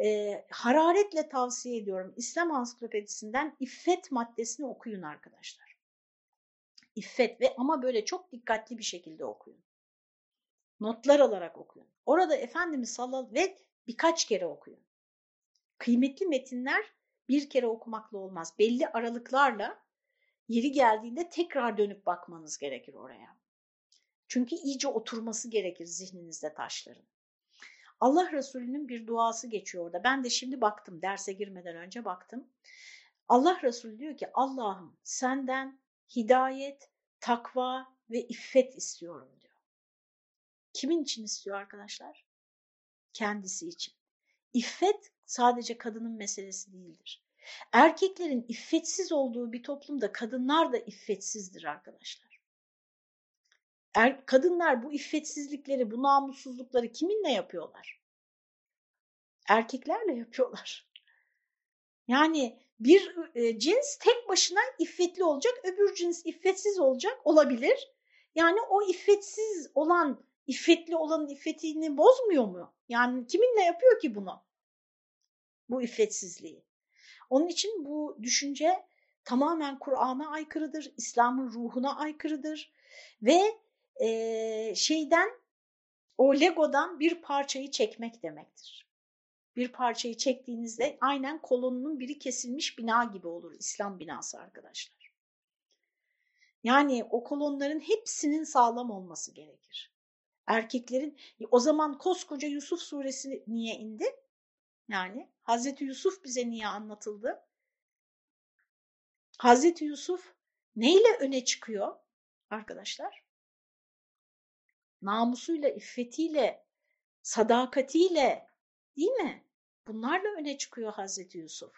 [SPEAKER 1] e, hararetle tavsiye ediyorum. İslam Ansiklopedisinden iffet maddesini okuyun arkadaşlar. İffet ve ama böyle çok dikkatli bir şekilde okuyun. Notlar alarak okuyun. Orada Efendimiz sallallahu ve birkaç kere okuyun. Kıymetli metinler bir kere okumakla olmaz. Belli aralıklarla yeri geldiğinde tekrar dönüp bakmanız gerekir oraya. Çünkü iyice oturması gerekir zihninizde taşların. Allah Resulü'nün bir duası geçiyor orada. Ben de şimdi baktım, derse girmeden önce baktım. Allah Resulü diyor ki Allah'ım senden hidayet, takva ve iffet istiyorum diyor. Kimin için istiyor arkadaşlar? Kendisi için. İffet sadece kadının meselesi değildir. Erkeklerin iffetsiz olduğu bir toplumda kadınlar da iffetsizdir arkadaşlar. Er, kadınlar bu iffetsizlikleri, bu namussuzlukları kiminle yapıyorlar? Erkeklerle yapıyorlar. Yani bir e, cins tek başına iffetli olacak, öbür cins iffetsiz olacak olabilir. Yani o iffetsiz olan, iffetli olanın iffetini bozmuyor mu? Yani kiminle yapıyor ki bunu? Bu iffetsizliği. Onun için bu düşünce tamamen Kur'an'a aykırıdır, İslam'ın ruhuna aykırıdır ve e, şeyden o legodan bir parçayı çekmek demektir. Bir parçayı çektiğinizde aynen kolonunun biri kesilmiş bina gibi olur İslam binası arkadaşlar. Yani o kolonların hepsinin sağlam olması gerekir. Erkeklerin o zaman koskoca Yusuf suresi niye indi? Yani Hazreti Yusuf bize niye anlatıldı? Hazreti Yusuf neyle öne çıkıyor arkadaşlar? namusuyla, iffetiyle, sadakatiyle değil mi? Bunlarla öne çıkıyor Hazreti Yusuf.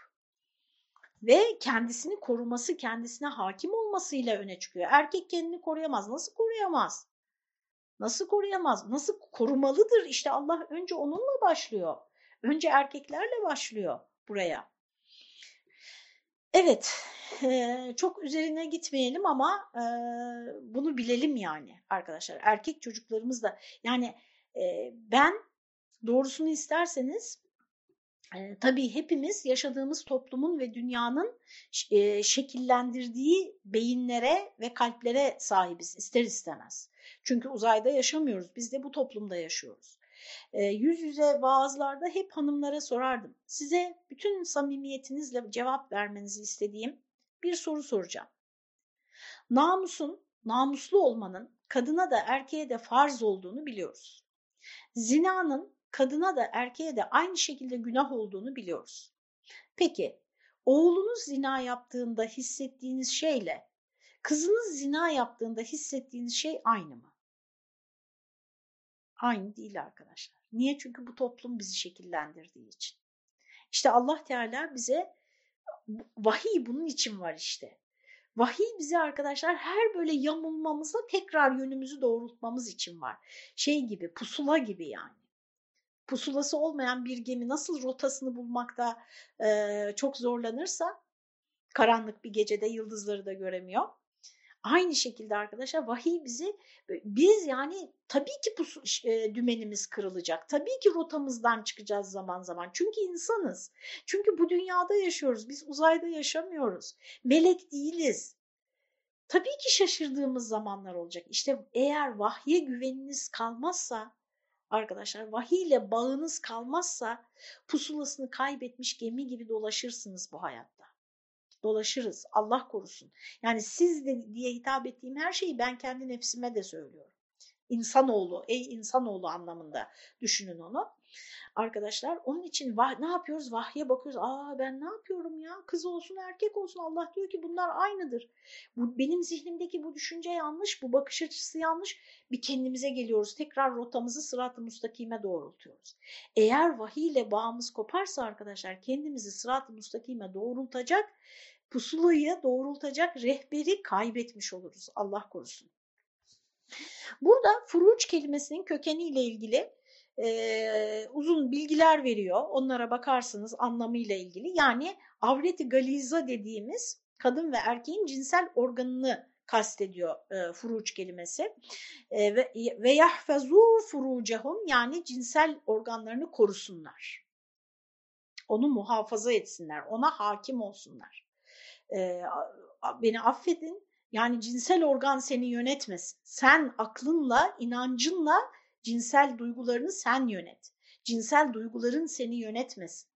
[SPEAKER 1] Ve kendisini koruması, kendisine hakim olmasıyla öne çıkıyor. Erkek kendini koruyamaz. Nasıl koruyamaz? Nasıl koruyamaz? Nasıl korumalıdır? İşte Allah önce onunla başlıyor. Önce erkeklerle başlıyor buraya. Evet, çok üzerine gitmeyelim ama bunu bilelim yani arkadaşlar. Erkek çocuklarımız da yani ben doğrusunu isterseniz tabii hepimiz yaşadığımız toplumun ve dünyanın şekillendirdiği beyinlere ve kalplere sahibiz ister istemez. Çünkü uzayda yaşamıyoruz, biz de bu toplumda yaşıyoruz. Yüz yüze vaazlarda hep hanımlara sorardım. Size bütün samimiyetinizle cevap vermenizi istediğim bir soru soracağım. Namusun, namuslu olmanın kadına da erkeğe de farz olduğunu biliyoruz. Zinanın kadına da erkeğe de aynı şekilde günah olduğunu biliyoruz. Peki oğlunuz zina yaptığında hissettiğiniz şeyle Kızınız zina yaptığında hissettiğiniz şey aynı mı? Aynı değil arkadaşlar. Niye? Çünkü bu toplum bizi şekillendirdiği için. İşte Allah Teala bize vahiy bunun için var işte. Vahiy bize arkadaşlar her böyle yamulmamızla tekrar yönümüzü doğrultmamız için var. Şey gibi pusula gibi yani. Pusulası olmayan bir gemi nasıl rotasını bulmakta e, çok zorlanırsa karanlık bir gecede yıldızları da göremiyor. Aynı şekilde arkadaşlar vahiy bizi biz yani tabii ki bu e, dümenimiz kırılacak. Tabii ki rotamızdan çıkacağız zaman zaman. Çünkü insanız. Çünkü bu dünyada yaşıyoruz. Biz uzayda yaşamıyoruz. Melek değiliz. Tabii ki şaşırdığımız zamanlar olacak. İşte eğer vahye güveniniz kalmazsa arkadaşlar vahiy ile bağınız kalmazsa pusulasını kaybetmiş gemi gibi dolaşırsınız bu hayatta dolaşırız. Allah korusun. Yani siz de diye hitap ettiğim her şeyi ben kendi nefsime de söylüyorum. İnsanoğlu, ey insanoğlu anlamında düşünün onu. Arkadaşlar onun için vah, ne yapıyoruz? Vahye bakıyoruz. Aa ben ne yapıyorum ya? Kız olsun erkek olsun Allah diyor ki bunlar aynıdır. Bu, benim zihnimdeki bu düşünce yanlış, bu bakış açısı yanlış. Bir kendimize geliyoruz. Tekrar rotamızı sırat-ı mustakime doğrultuyoruz. Eğer vahiy ile bağımız koparsa arkadaşlar kendimizi sırat-ı mustakime doğrultacak pusulayı doğrultacak rehberi kaybetmiş oluruz. Allah korusun. Burada furuç kelimesinin kökeniyle ilgili e, uzun bilgiler veriyor. Onlara bakarsınız anlamıyla ilgili. Yani avreti galiza dediğimiz kadın ve erkeğin cinsel organını kastediyor e, furuç kelimesi. E, ve, ve yahfezu furucahum yani cinsel organlarını korusunlar. Onu muhafaza etsinler, ona hakim olsunlar e, beni affedin yani cinsel organ seni yönetmesin. Sen aklınla, inancınla cinsel duygularını sen yönet. Cinsel duyguların seni yönetmesin.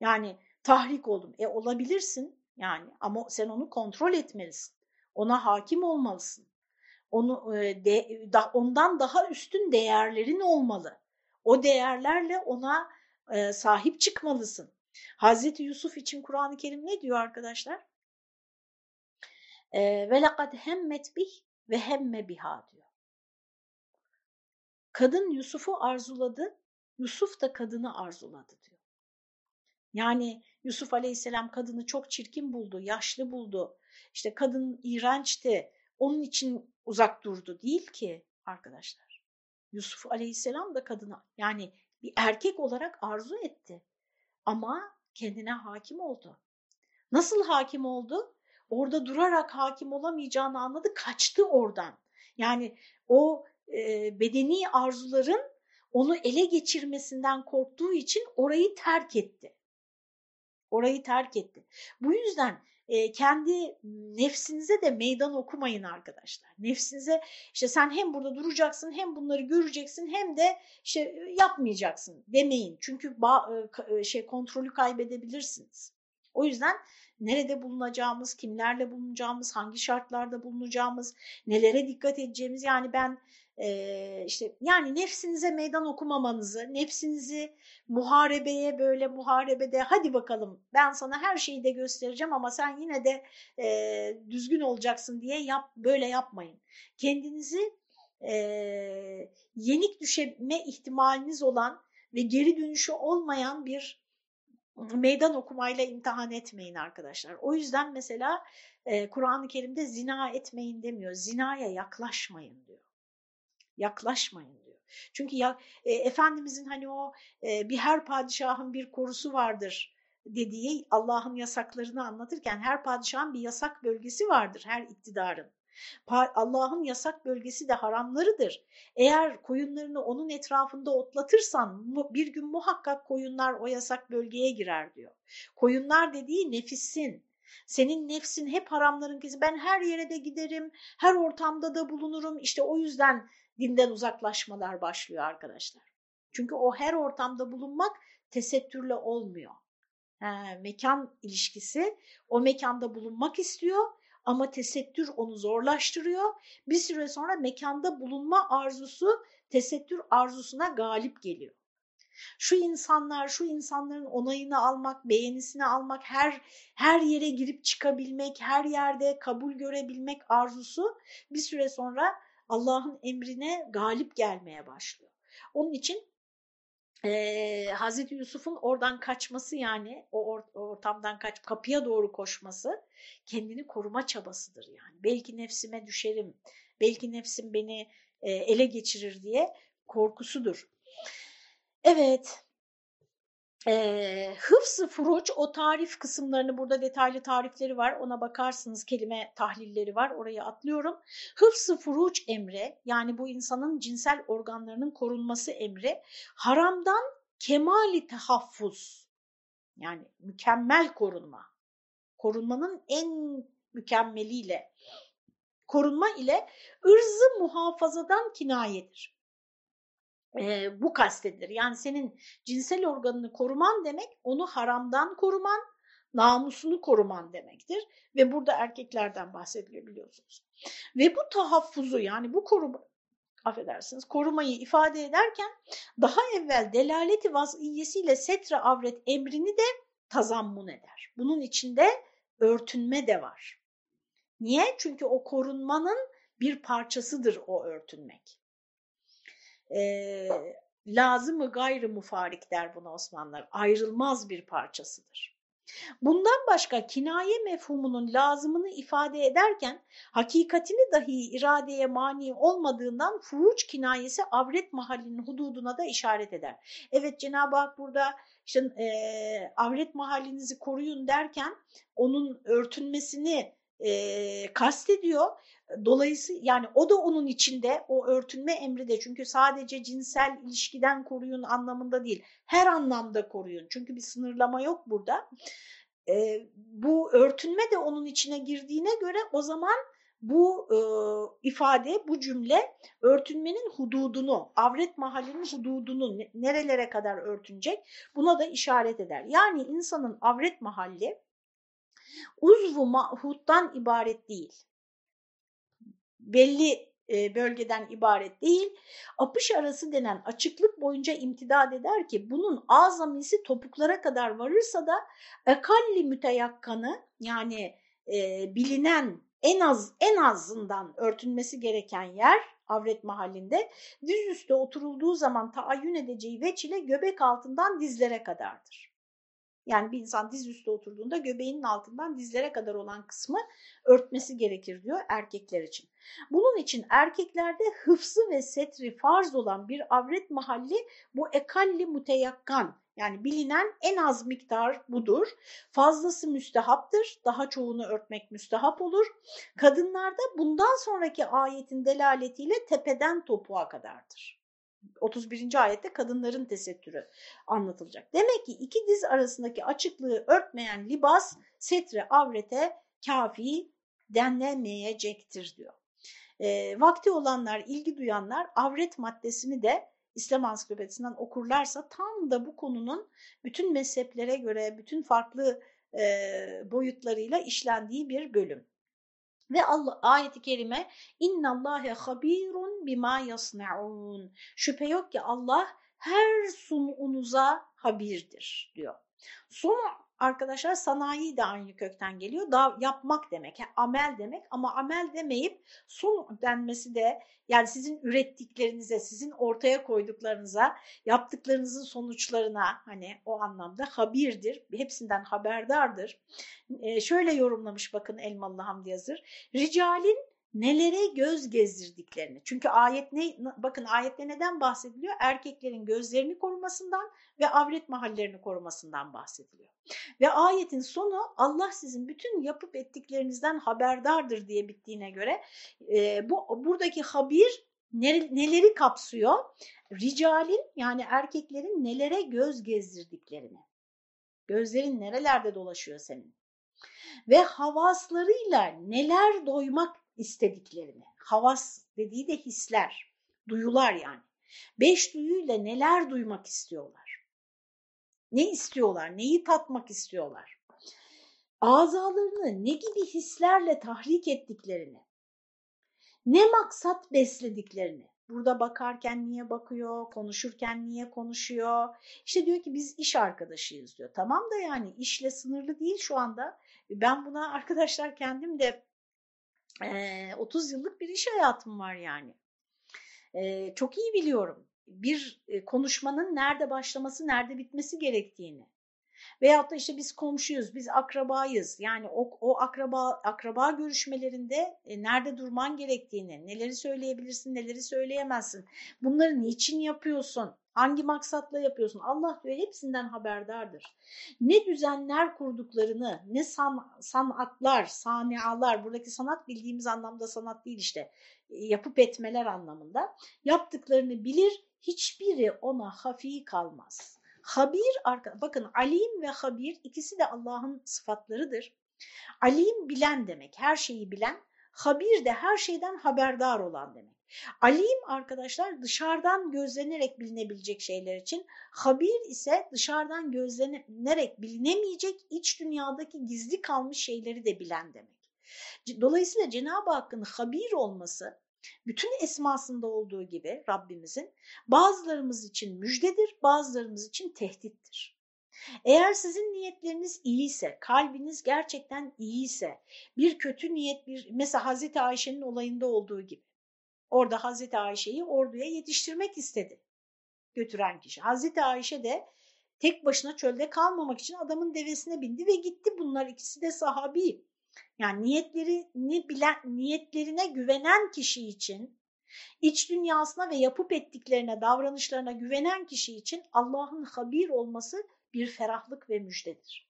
[SPEAKER 1] Yani tahrik oldum. E olabilirsin yani ama sen onu kontrol etmelisin. Ona hakim olmalısın. Onu de, da, ondan daha üstün değerlerin olmalı. O değerlerle ona e, sahip çıkmalısın. Hazreti Yusuf için Kur'an-ı Kerim ne diyor arkadaşlar? Ve lekad hemmet bih ve hemme biha diyor. Kadın Yusuf'u arzuladı, Yusuf da kadını arzuladı diyor. Yani Yusuf Aleyhisselam kadını çok çirkin buldu, yaşlı buldu. İşte kadın iğrençti, onun için uzak durdu değil ki arkadaşlar. Yusuf Aleyhisselam da kadına yani bir erkek olarak arzu etti ama kendine hakim oldu. Nasıl hakim oldu? Orada durarak hakim olamayacağını anladı, kaçtı oradan. Yani o e, bedeni arzuların onu ele geçirmesinden korktuğu için orayı terk etti. Orayı terk etti. Bu yüzden e, kendi nefsinize de meydan okumayın arkadaşlar. Nefsinize işte sen hem burada duracaksın hem bunları göreceksin hem de işte yapmayacaksın demeyin. Çünkü e, şey kontrolü kaybedebilirsiniz. O yüzden nerede bulunacağımız, kimlerle bulunacağımız, hangi şartlarda bulunacağımız, nelere dikkat edeceğimiz yani ben e, işte yani nefsinize meydan okumamanızı, nefsinizi muharebeye böyle muharebede hadi bakalım ben sana her şeyi de göstereceğim ama sen yine de e, düzgün olacaksın diye yap böyle yapmayın. Kendinizi e, yenik düşme ihtimaliniz olan ve geri dönüşü olmayan bir meydan okumayla imtihan etmeyin arkadaşlar. O yüzden mesela e, Kur'an-ı Kerim'de zina etmeyin demiyor. Zinaya yaklaşmayın diyor. Yaklaşmayın diyor. Çünkü ya, e, Efendimizin hani o e, bir her padişahın bir korusu vardır dediği Allah'ın yasaklarını anlatırken her padişahın bir yasak bölgesi vardır her iktidarın. Allah'ın yasak bölgesi de haramlarıdır. Eğer koyunlarını onun etrafında otlatırsan bir gün muhakkak koyunlar o yasak bölgeye girer diyor. Koyunlar dediği nefissin. Senin nefsin hep haramların kızı. Ben her yere de giderim, her ortamda da bulunurum. İşte o yüzden dinden uzaklaşmalar başlıyor arkadaşlar. Çünkü o her ortamda bulunmak tesettürle olmuyor. He, mekan ilişkisi o mekanda bulunmak istiyor ama tesettür onu zorlaştırıyor. Bir süre sonra mekanda bulunma arzusu tesettür arzusuna galip geliyor. Şu insanlar, şu insanların onayını almak, beğenisini almak, her her yere girip çıkabilmek, her yerde kabul görebilmek arzusu bir süre sonra Allah'ın emrine galip gelmeye başlıyor. Onun için e, Hazreti Yusuf'un oradan kaçması yani o or ortamdan kaç kapıya doğru koşması kendini koruma çabasıdır yani. Belki nefsime düşerim, belki nefsim beni e, ele geçirir diye korkusudur. Evet, e, hıfzı furuç o tarif kısımlarını burada detaylı tarifleri var. Ona bakarsınız kelime tahlilleri var. Orayı atlıyorum. Hıfzı furuç emri yani bu insanın cinsel organlarının korunması emri haramdan kemali tahaffuz yani mükemmel korunma korunmanın en mükemmeliyle korunma ile ırzı muhafazadan kinayedir e, bu kastedilir. Yani senin cinsel organını koruman demek onu haramdan koruman, namusunu koruman demektir. Ve burada erkeklerden bahsediliyor biliyorsunuz. Ve bu tahaffuzu yani bu koruma, affedersiniz korumayı ifade ederken daha evvel delaleti vaziyesiyle setre avret emrini de tazammun eder. Bunun içinde örtünme de var. Niye? Çünkü o korunmanın bir parçasıdır o örtünmek e, lazımı gayrı mufarik der buna Osmanlılar. Ayrılmaz bir parçasıdır. Bundan başka kinaye mefhumunun lazımını ifade ederken hakikatini dahi iradeye mani olmadığından furuç kinayesi avret mahallinin hududuna da işaret eder. Evet Cenab-ı Hak burada işte e, avret mahallinizi koruyun derken onun örtünmesini e, kastediyor Dolayısıyla yani o da onun içinde o örtünme emri de çünkü sadece cinsel ilişkiden koruyun anlamında değil. Her anlamda koruyun. Çünkü bir sınırlama yok burada. E, bu örtünme de onun içine girdiğine göre o zaman bu e, ifade, bu cümle örtünmenin hududunu, avret mahallinin hududunu nerelere kadar örtünecek buna da işaret eder. Yani insanın avret mahalli uzvu mahuttan ibaret değil belli e, bölgeden ibaret değil. Apış arası denen açıklık boyunca imtidad eder ki bunun azamisi topuklara kadar varırsa da ekalli müteyakkanı yani e, bilinen en az en azından örtünmesi gereken yer avret mahallinde düzüstü oturulduğu zaman taayyün edeceği veç ile göbek altından dizlere kadardır. Yani bir insan diz üstü oturduğunda göbeğinin altından dizlere kadar olan kısmı örtmesi gerekir diyor erkekler için. Bunun için erkeklerde hıfzı ve setri farz olan bir avret mahalli bu ekalli muteyakkan yani bilinen en az miktar budur. Fazlası müstehaptır. Daha çoğunu örtmek müstehap olur. Kadınlarda bundan sonraki ayetin delaletiyle tepeden topuğa kadardır. 31. ayette kadınların tesettürü anlatılacak. Demek ki iki diz arasındaki açıklığı örtmeyen libas setre avrete kafi denlemeyecektir diyor. E, vakti olanlar, ilgi duyanlar avret maddesini de İslam Ansiklopedisinden okurlarsa tam da bu konunun bütün mezheplere göre, bütün farklı e, boyutlarıyla işlendiği bir bölüm. Ve Allah ayeti kerime innallâhe habirun bima yasnaun. Şüphe yok ki Allah her sununuza habirdir diyor. Sunu arkadaşlar sanayi de aynı kökten geliyor. Da yapmak demek, amel demek ama amel demeyip sun denmesi de yani sizin ürettiklerinize, sizin ortaya koyduklarınıza, yaptıklarınızın sonuçlarına hani o anlamda habirdir. Hepsinden haberdardır. Ee, şöyle yorumlamış bakın Elmalı Hamdi Yazır. Ricalin nelere göz gezdirdiklerini. Çünkü ayet ne bakın ayette neden bahsediliyor? Erkeklerin gözlerini korumasından ve avret mahallerini korumasından bahsediliyor. Ve ayetin sonu Allah sizin bütün yapıp ettiklerinizden haberdardır diye bittiğine göre e, bu buradaki habir neleri kapsıyor? Ricalin yani erkeklerin nelere göz gezdirdiklerini. Gözlerin nerelerde dolaşıyor senin? Ve havaslarıyla neler doymak istediklerini. Havas dediği de hisler, duyular yani. Beş duyuyla neler duymak istiyorlar? Ne istiyorlar? Neyi tatmak istiyorlar? Azalarını ne gibi hislerle tahrik ettiklerini, ne maksat beslediklerini. Burada bakarken niye bakıyor, konuşurken niye konuşuyor? İşte diyor ki biz iş arkadaşıyız diyor. Tamam da yani işle sınırlı değil şu anda. Ben buna arkadaşlar kendim de e, 30 yıllık bir iş hayatım var yani. E, çok iyi biliyorum bir konuşmanın nerede başlaması, nerede bitmesi gerektiğini. Veyahut da işte biz komşuyuz, biz akrabayız. Yani o, o akraba akraba görüşmelerinde e, nerede durman gerektiğini, neleri söyleyebilirsin, neleri söyleyemezsin. Bunları niçin yapıyorsun? Hangi maksatla yapıyorsun? Allah diyor hepsinden haberdardır. Ne düzenler kurduklarını, ne san, sanatlar, sanialar, buradaki sanat bildiğimiz anlamda sanat değil işte, yapıp etmeler anlamında yaptıklarını bilir, hiçbiri ona hafi kalmaz. Habir, bakın alim ve habir ikisi de Allah'ın sıfatlarıdır. Alim bilen demek, her şeyi bilen, habir de her şeyden haberdar olan demek. Alim arkadaşlar dışarıdan gözlenerek bilinebilecek şeyler için, habir ise dışarıdan gözlenerek bilinemeyecek iç dünyadaki gizli kalmış şeyleri de bilen demek. Dolayısıyla Cenab-ı Hakk'ın habir olması bütün esmasında olduğu gibi Rabbimizin bazılarımız için müjdedir, bazılarımız için tehdittir. Eğer sizin niyetleriniz iyiyse, kalbiniz gerçekten iyiyse, bir kötü niyet, bir mesela Hazreti Ayşe'nin olayında olduğu gibi. Orada Hazreti Ayşe'yi orduya yetiştirmek istedi götüren kişi. Hazreti Ayşe de tek başına çölde kalmamak için adamın devesine bindi ve gitti. Bunlar ikisi de sahabi. Yani niyetlerini bilen, niyetlerine güvenen kişi için, iç dünyasına ve yapıp ettiklerine, davranışlarına güvenen kişi için Allah'ın habir olması bir ferahlık ve müjdedir.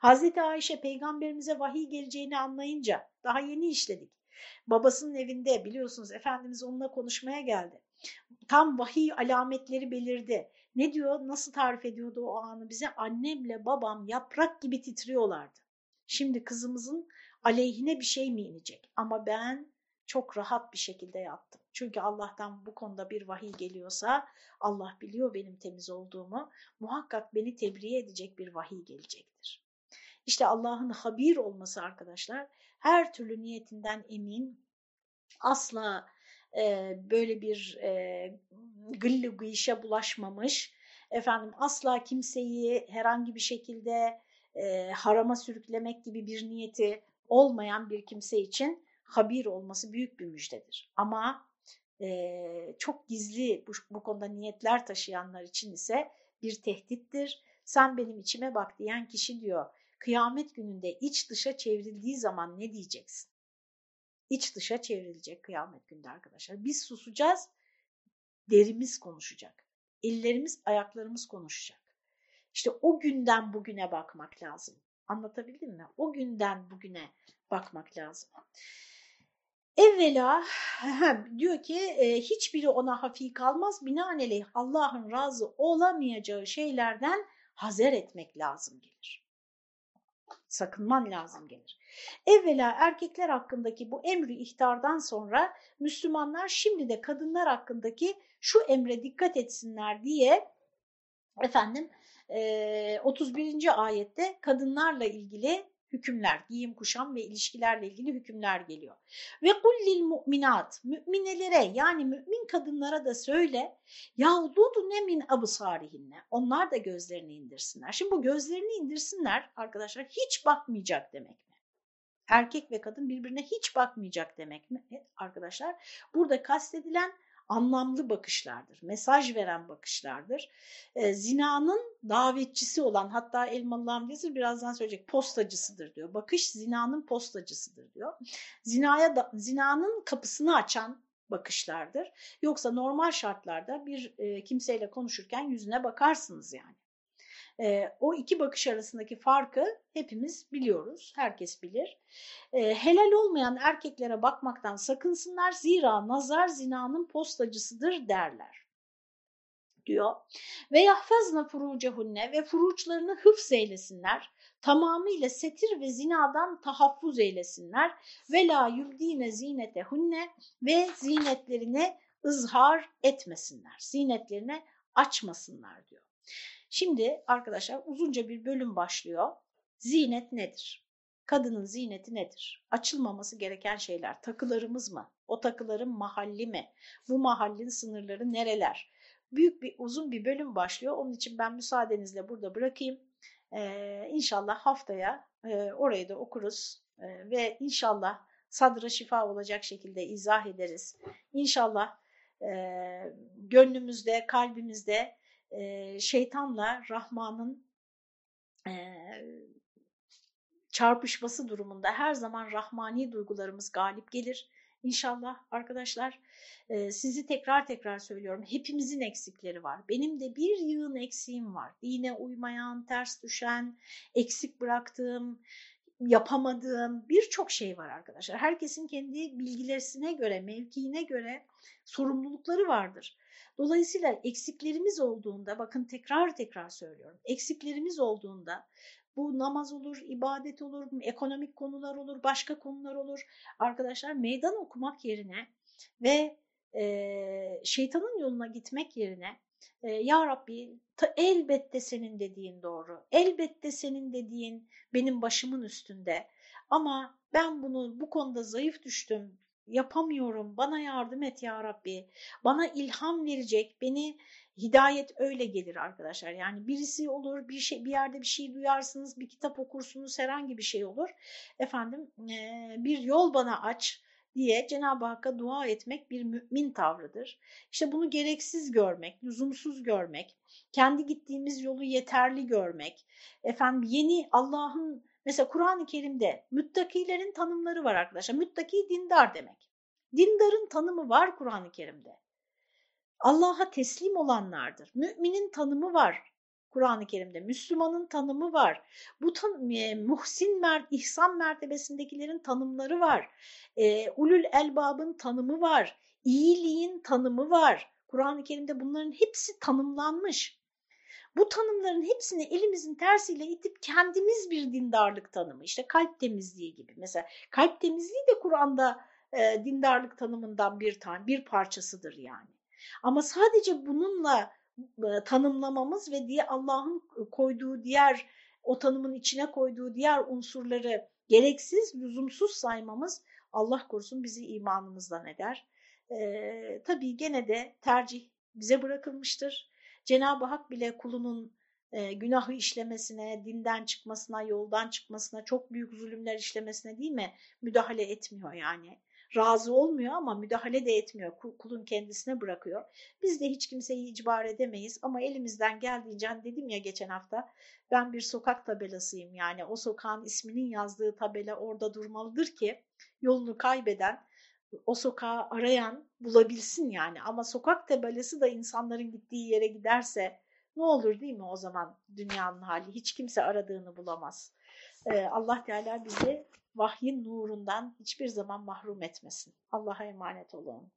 [SPEAKER 1] Hazreti Ayşe peygamberimize vahiy geleceğini anlayınca daha yeni işledik. Babasının evinde biliyorsunuz Efendimiz onunla konuşmaya geldi. Tam vahiy alametleri belirdi. Ne diyor, nasıl tarif ediyordu o anı bize? Annemle babam yaprak gibi titriyorlardı. Şimdi kızımızın aleyhine bir şey mi inecek? Ama ben çok rahat bir şekilde yattım. Çünkü Allah'tan bu konuda bir vahiy geliyorsa Allah biliyor benim temiz olduğumu. Muhakkak beni tebriğe edecek bir vahiy gelecektir. İşte Allah'ın habir olması arkadaşlar her türlü niyetinden emin asla e, böyle bir e, gıllı gıyışa bulaşmamış efendim asla kimseyi herhangi bir şekilde e, harama sürüklemek gibi bir niyeti olmayan bir kimse için habir olması büyük bir müjdedir. Ama e, çok gizli bu, bu konuda niyetler taşıyanlar için ise bir tehdittir. Sen benim içime bak diyen kişi diyor kıyamet gününde iç dışa çevrildiği zaman ne diyeceksin? İç dışa çevrilecek kıyamet günde arkadaşlar. Biz susacağız, derimiz konuşacak. Ellerimiz, ayaklarımız konuşacak. İşte o günden bugüne bakmak lazım. Anlatabildim mi? O günden bugüne bakmak lazım. Evvela diyor ki e, hiçbiri ona hafif kalmaz. Binaenaleyh Allah'ın razı olamayacağı şeylerden hazer etmek lazım gelir. Sakınman lazım gelir. Evvela erkekler hakkındaki bu emri ihtardan sonra Müslümanlar şimdi de kadınlar hakkındaki şu emre dikkat etsinler diye efendim 31. ayette kadınlarla ilgili hükümler, giyim kuşam ve ilişkilerle ilgili hükümler geliyor. Ve kullil mu'minat, müminelere yani mümin kadınlara da söyle, yağdudu ne min absarihinne, onlar da gözlerini indirsinler. Şimdi bu gözlerini indirsinler arkadaşlar hiç bakmayacak demek mi? Erkek ve kadın birbirine hiç bakmayacak demek mi arkadaşlar? Burada kastedilen anlamlı bakışlardır, mesaj veren bakışlardır. E, zinanın davetçisi olan hatta Elmalı Hamdi birazdan söyleyecek postacısıdır diyor. Bakış zinanın postacısıdır diyor. Zinaya da, zinanın kapısını açan bakışlardır. Yoksa normal şartlarda bir e, kimseyle konuşurken yüzüne bakarsınız yani. E, o iki bakış arasındaki farkı hepimiz biliyoruz, herkes bilir. E, helal olmayan erkeklere bakmaktan sakınsınlar zira nazar zinanın postacısıdır derler diyor. Ve yahfazna furucehunne ve furuçlarını hıfz eylesinler. Tamamıyla setir ve zinadan tahaffuz eylesinler. Ve la yubdine zinetehunne ve zinetlerini ızhar etmesinler. Zinetlerini açmasınlar diyor. Şimdi arkadaşlar uzunca bir bölüm başlıyor. Zinet nedir? Kadının ziyneti nedir? Açılmaması gereken şeyler takılarımız mı? O takıların mahalli mi? Bu mahallin sınırları nereler? Büyük bir uzun bir bölüm başlıyor. Onun için ben müsaadenizle burada bırakayım. Ee, inşallah haftaya e, orayı da okuruz e, ve inşallah sadra şifa olacak şekilde izah ederiz. İnşallah e, gönlümüzde, kalbimizde e, şeytanla Rahman'ın e, çarpışması durumunda her zaman rahmani duygularımız galip gelir. İnşallah arkadaşlar e, sizi tekrar tekrar söylüyorum hepimizin eksikleri var. Benim de bir yığın eksiğim var. Dine uymayan, ters düşen, eksik bıraktığım, yapamadığım birçok şey var arkadaşlar. Herkesin kendi bilgilerisine göre, mevkiine göre sorumlulukları vardır. Dolayısıyla eksiklerimiz olduğunda, bakın tekrar tekrar söylüyorum, eksiklerimiz olduğunda bu namaz olur, ibadet olur, ekonomik konular olur, başka konular olur. Arkadaşlar meydan okumak yerine ve e, şeytanın yoluna gitmek yerine e, Ya Rabbi ta, elbette senin dediğin doğru, elbette senin dediğin benim başımın üstünde ama ben bunu bu konuda zayıf düştüm, yapamıyorum, bana yardım et Ya Rabbi, bana ilham verecek, beni hidayet öyle gelir arkadaşlar. Yani birisi olur, bir şey bir yerde bir şey duyarsınız, bir kitap okursunuz, herhangi bir şey olur. Efendim bir yol bana aç diye Cenab-ı Hakk'a dua etmek bir mümin tavrıdır. İşte bunu gereksiz görmek, lüzumsuz görmek, kendi gittiğimiz yolu yeterli görmek, efendim yeni Allah'ın mesela Kur'an-ı Kerim'de müttakilerin tanımları var arkadaşlar. Müttaki dindar demek. Dindarın tanımı var Kur'an-ı Kerim'de. Allah'a teslim olanlardır. Müminin tanımı var Kur'an-ı Kerim'de. Müslümanın tanımı var. Bu tan e, muhsin mert, ihsan mertebesindekilerin tanımları var. E, ulul elbabın tanımı var. İyiliğin tanımı var. Kur'an-ı Kerim'de bunların hepsi tanımlanmış. Bu tanımların hepsini elimizin tersiyle itip kendimiz bir dindarlık tanımı. İşte kalp temizliği gibi. Mesela kalp temizliği de Kur'an'da e, dindarlık tanımından bir tane, bir parçasıdır yani. Ama sadece bununla e, tanımlamamız ve diye Allah'ın koyduğu diğer o tanımın içine koyduğu diğer unsurları gereksiz, lüzumsuz saymamız Allah korusun bizi imanımızdan eder. Ee, tabii gene de tercih bize bırakılmıştır. Cenab-ı Hak bile kulunun e, günahı işlemesine, dinden çıkmasına, yoldan çıkmasına, çok büyük zulümler işlemesine değil mi müdahale etmiyor yani razı olmuyor ama müdahale de etmiyor. Kulun kendisine bırakıyor. Biz de hiç kimseyi icbar edemeyiz ama elimizden geldiğince hani dedim ya geçen hafta ben bir sokak tabelasıyım yani o sokağın isminin yazdığı tabela orada durmalıdır ki yolunu kaybeden o sokağı arayan bulabilsin yani ama sokak tabelası da insanların gittiği yere giderse ne olur değil mi o zaman dünyanın hali hiç kimse aradığını bulamaz. Ee, Allah Teala bizi vahyin nurundan hiçbir zaman mahrum etmesin. Allah'a emanet olun.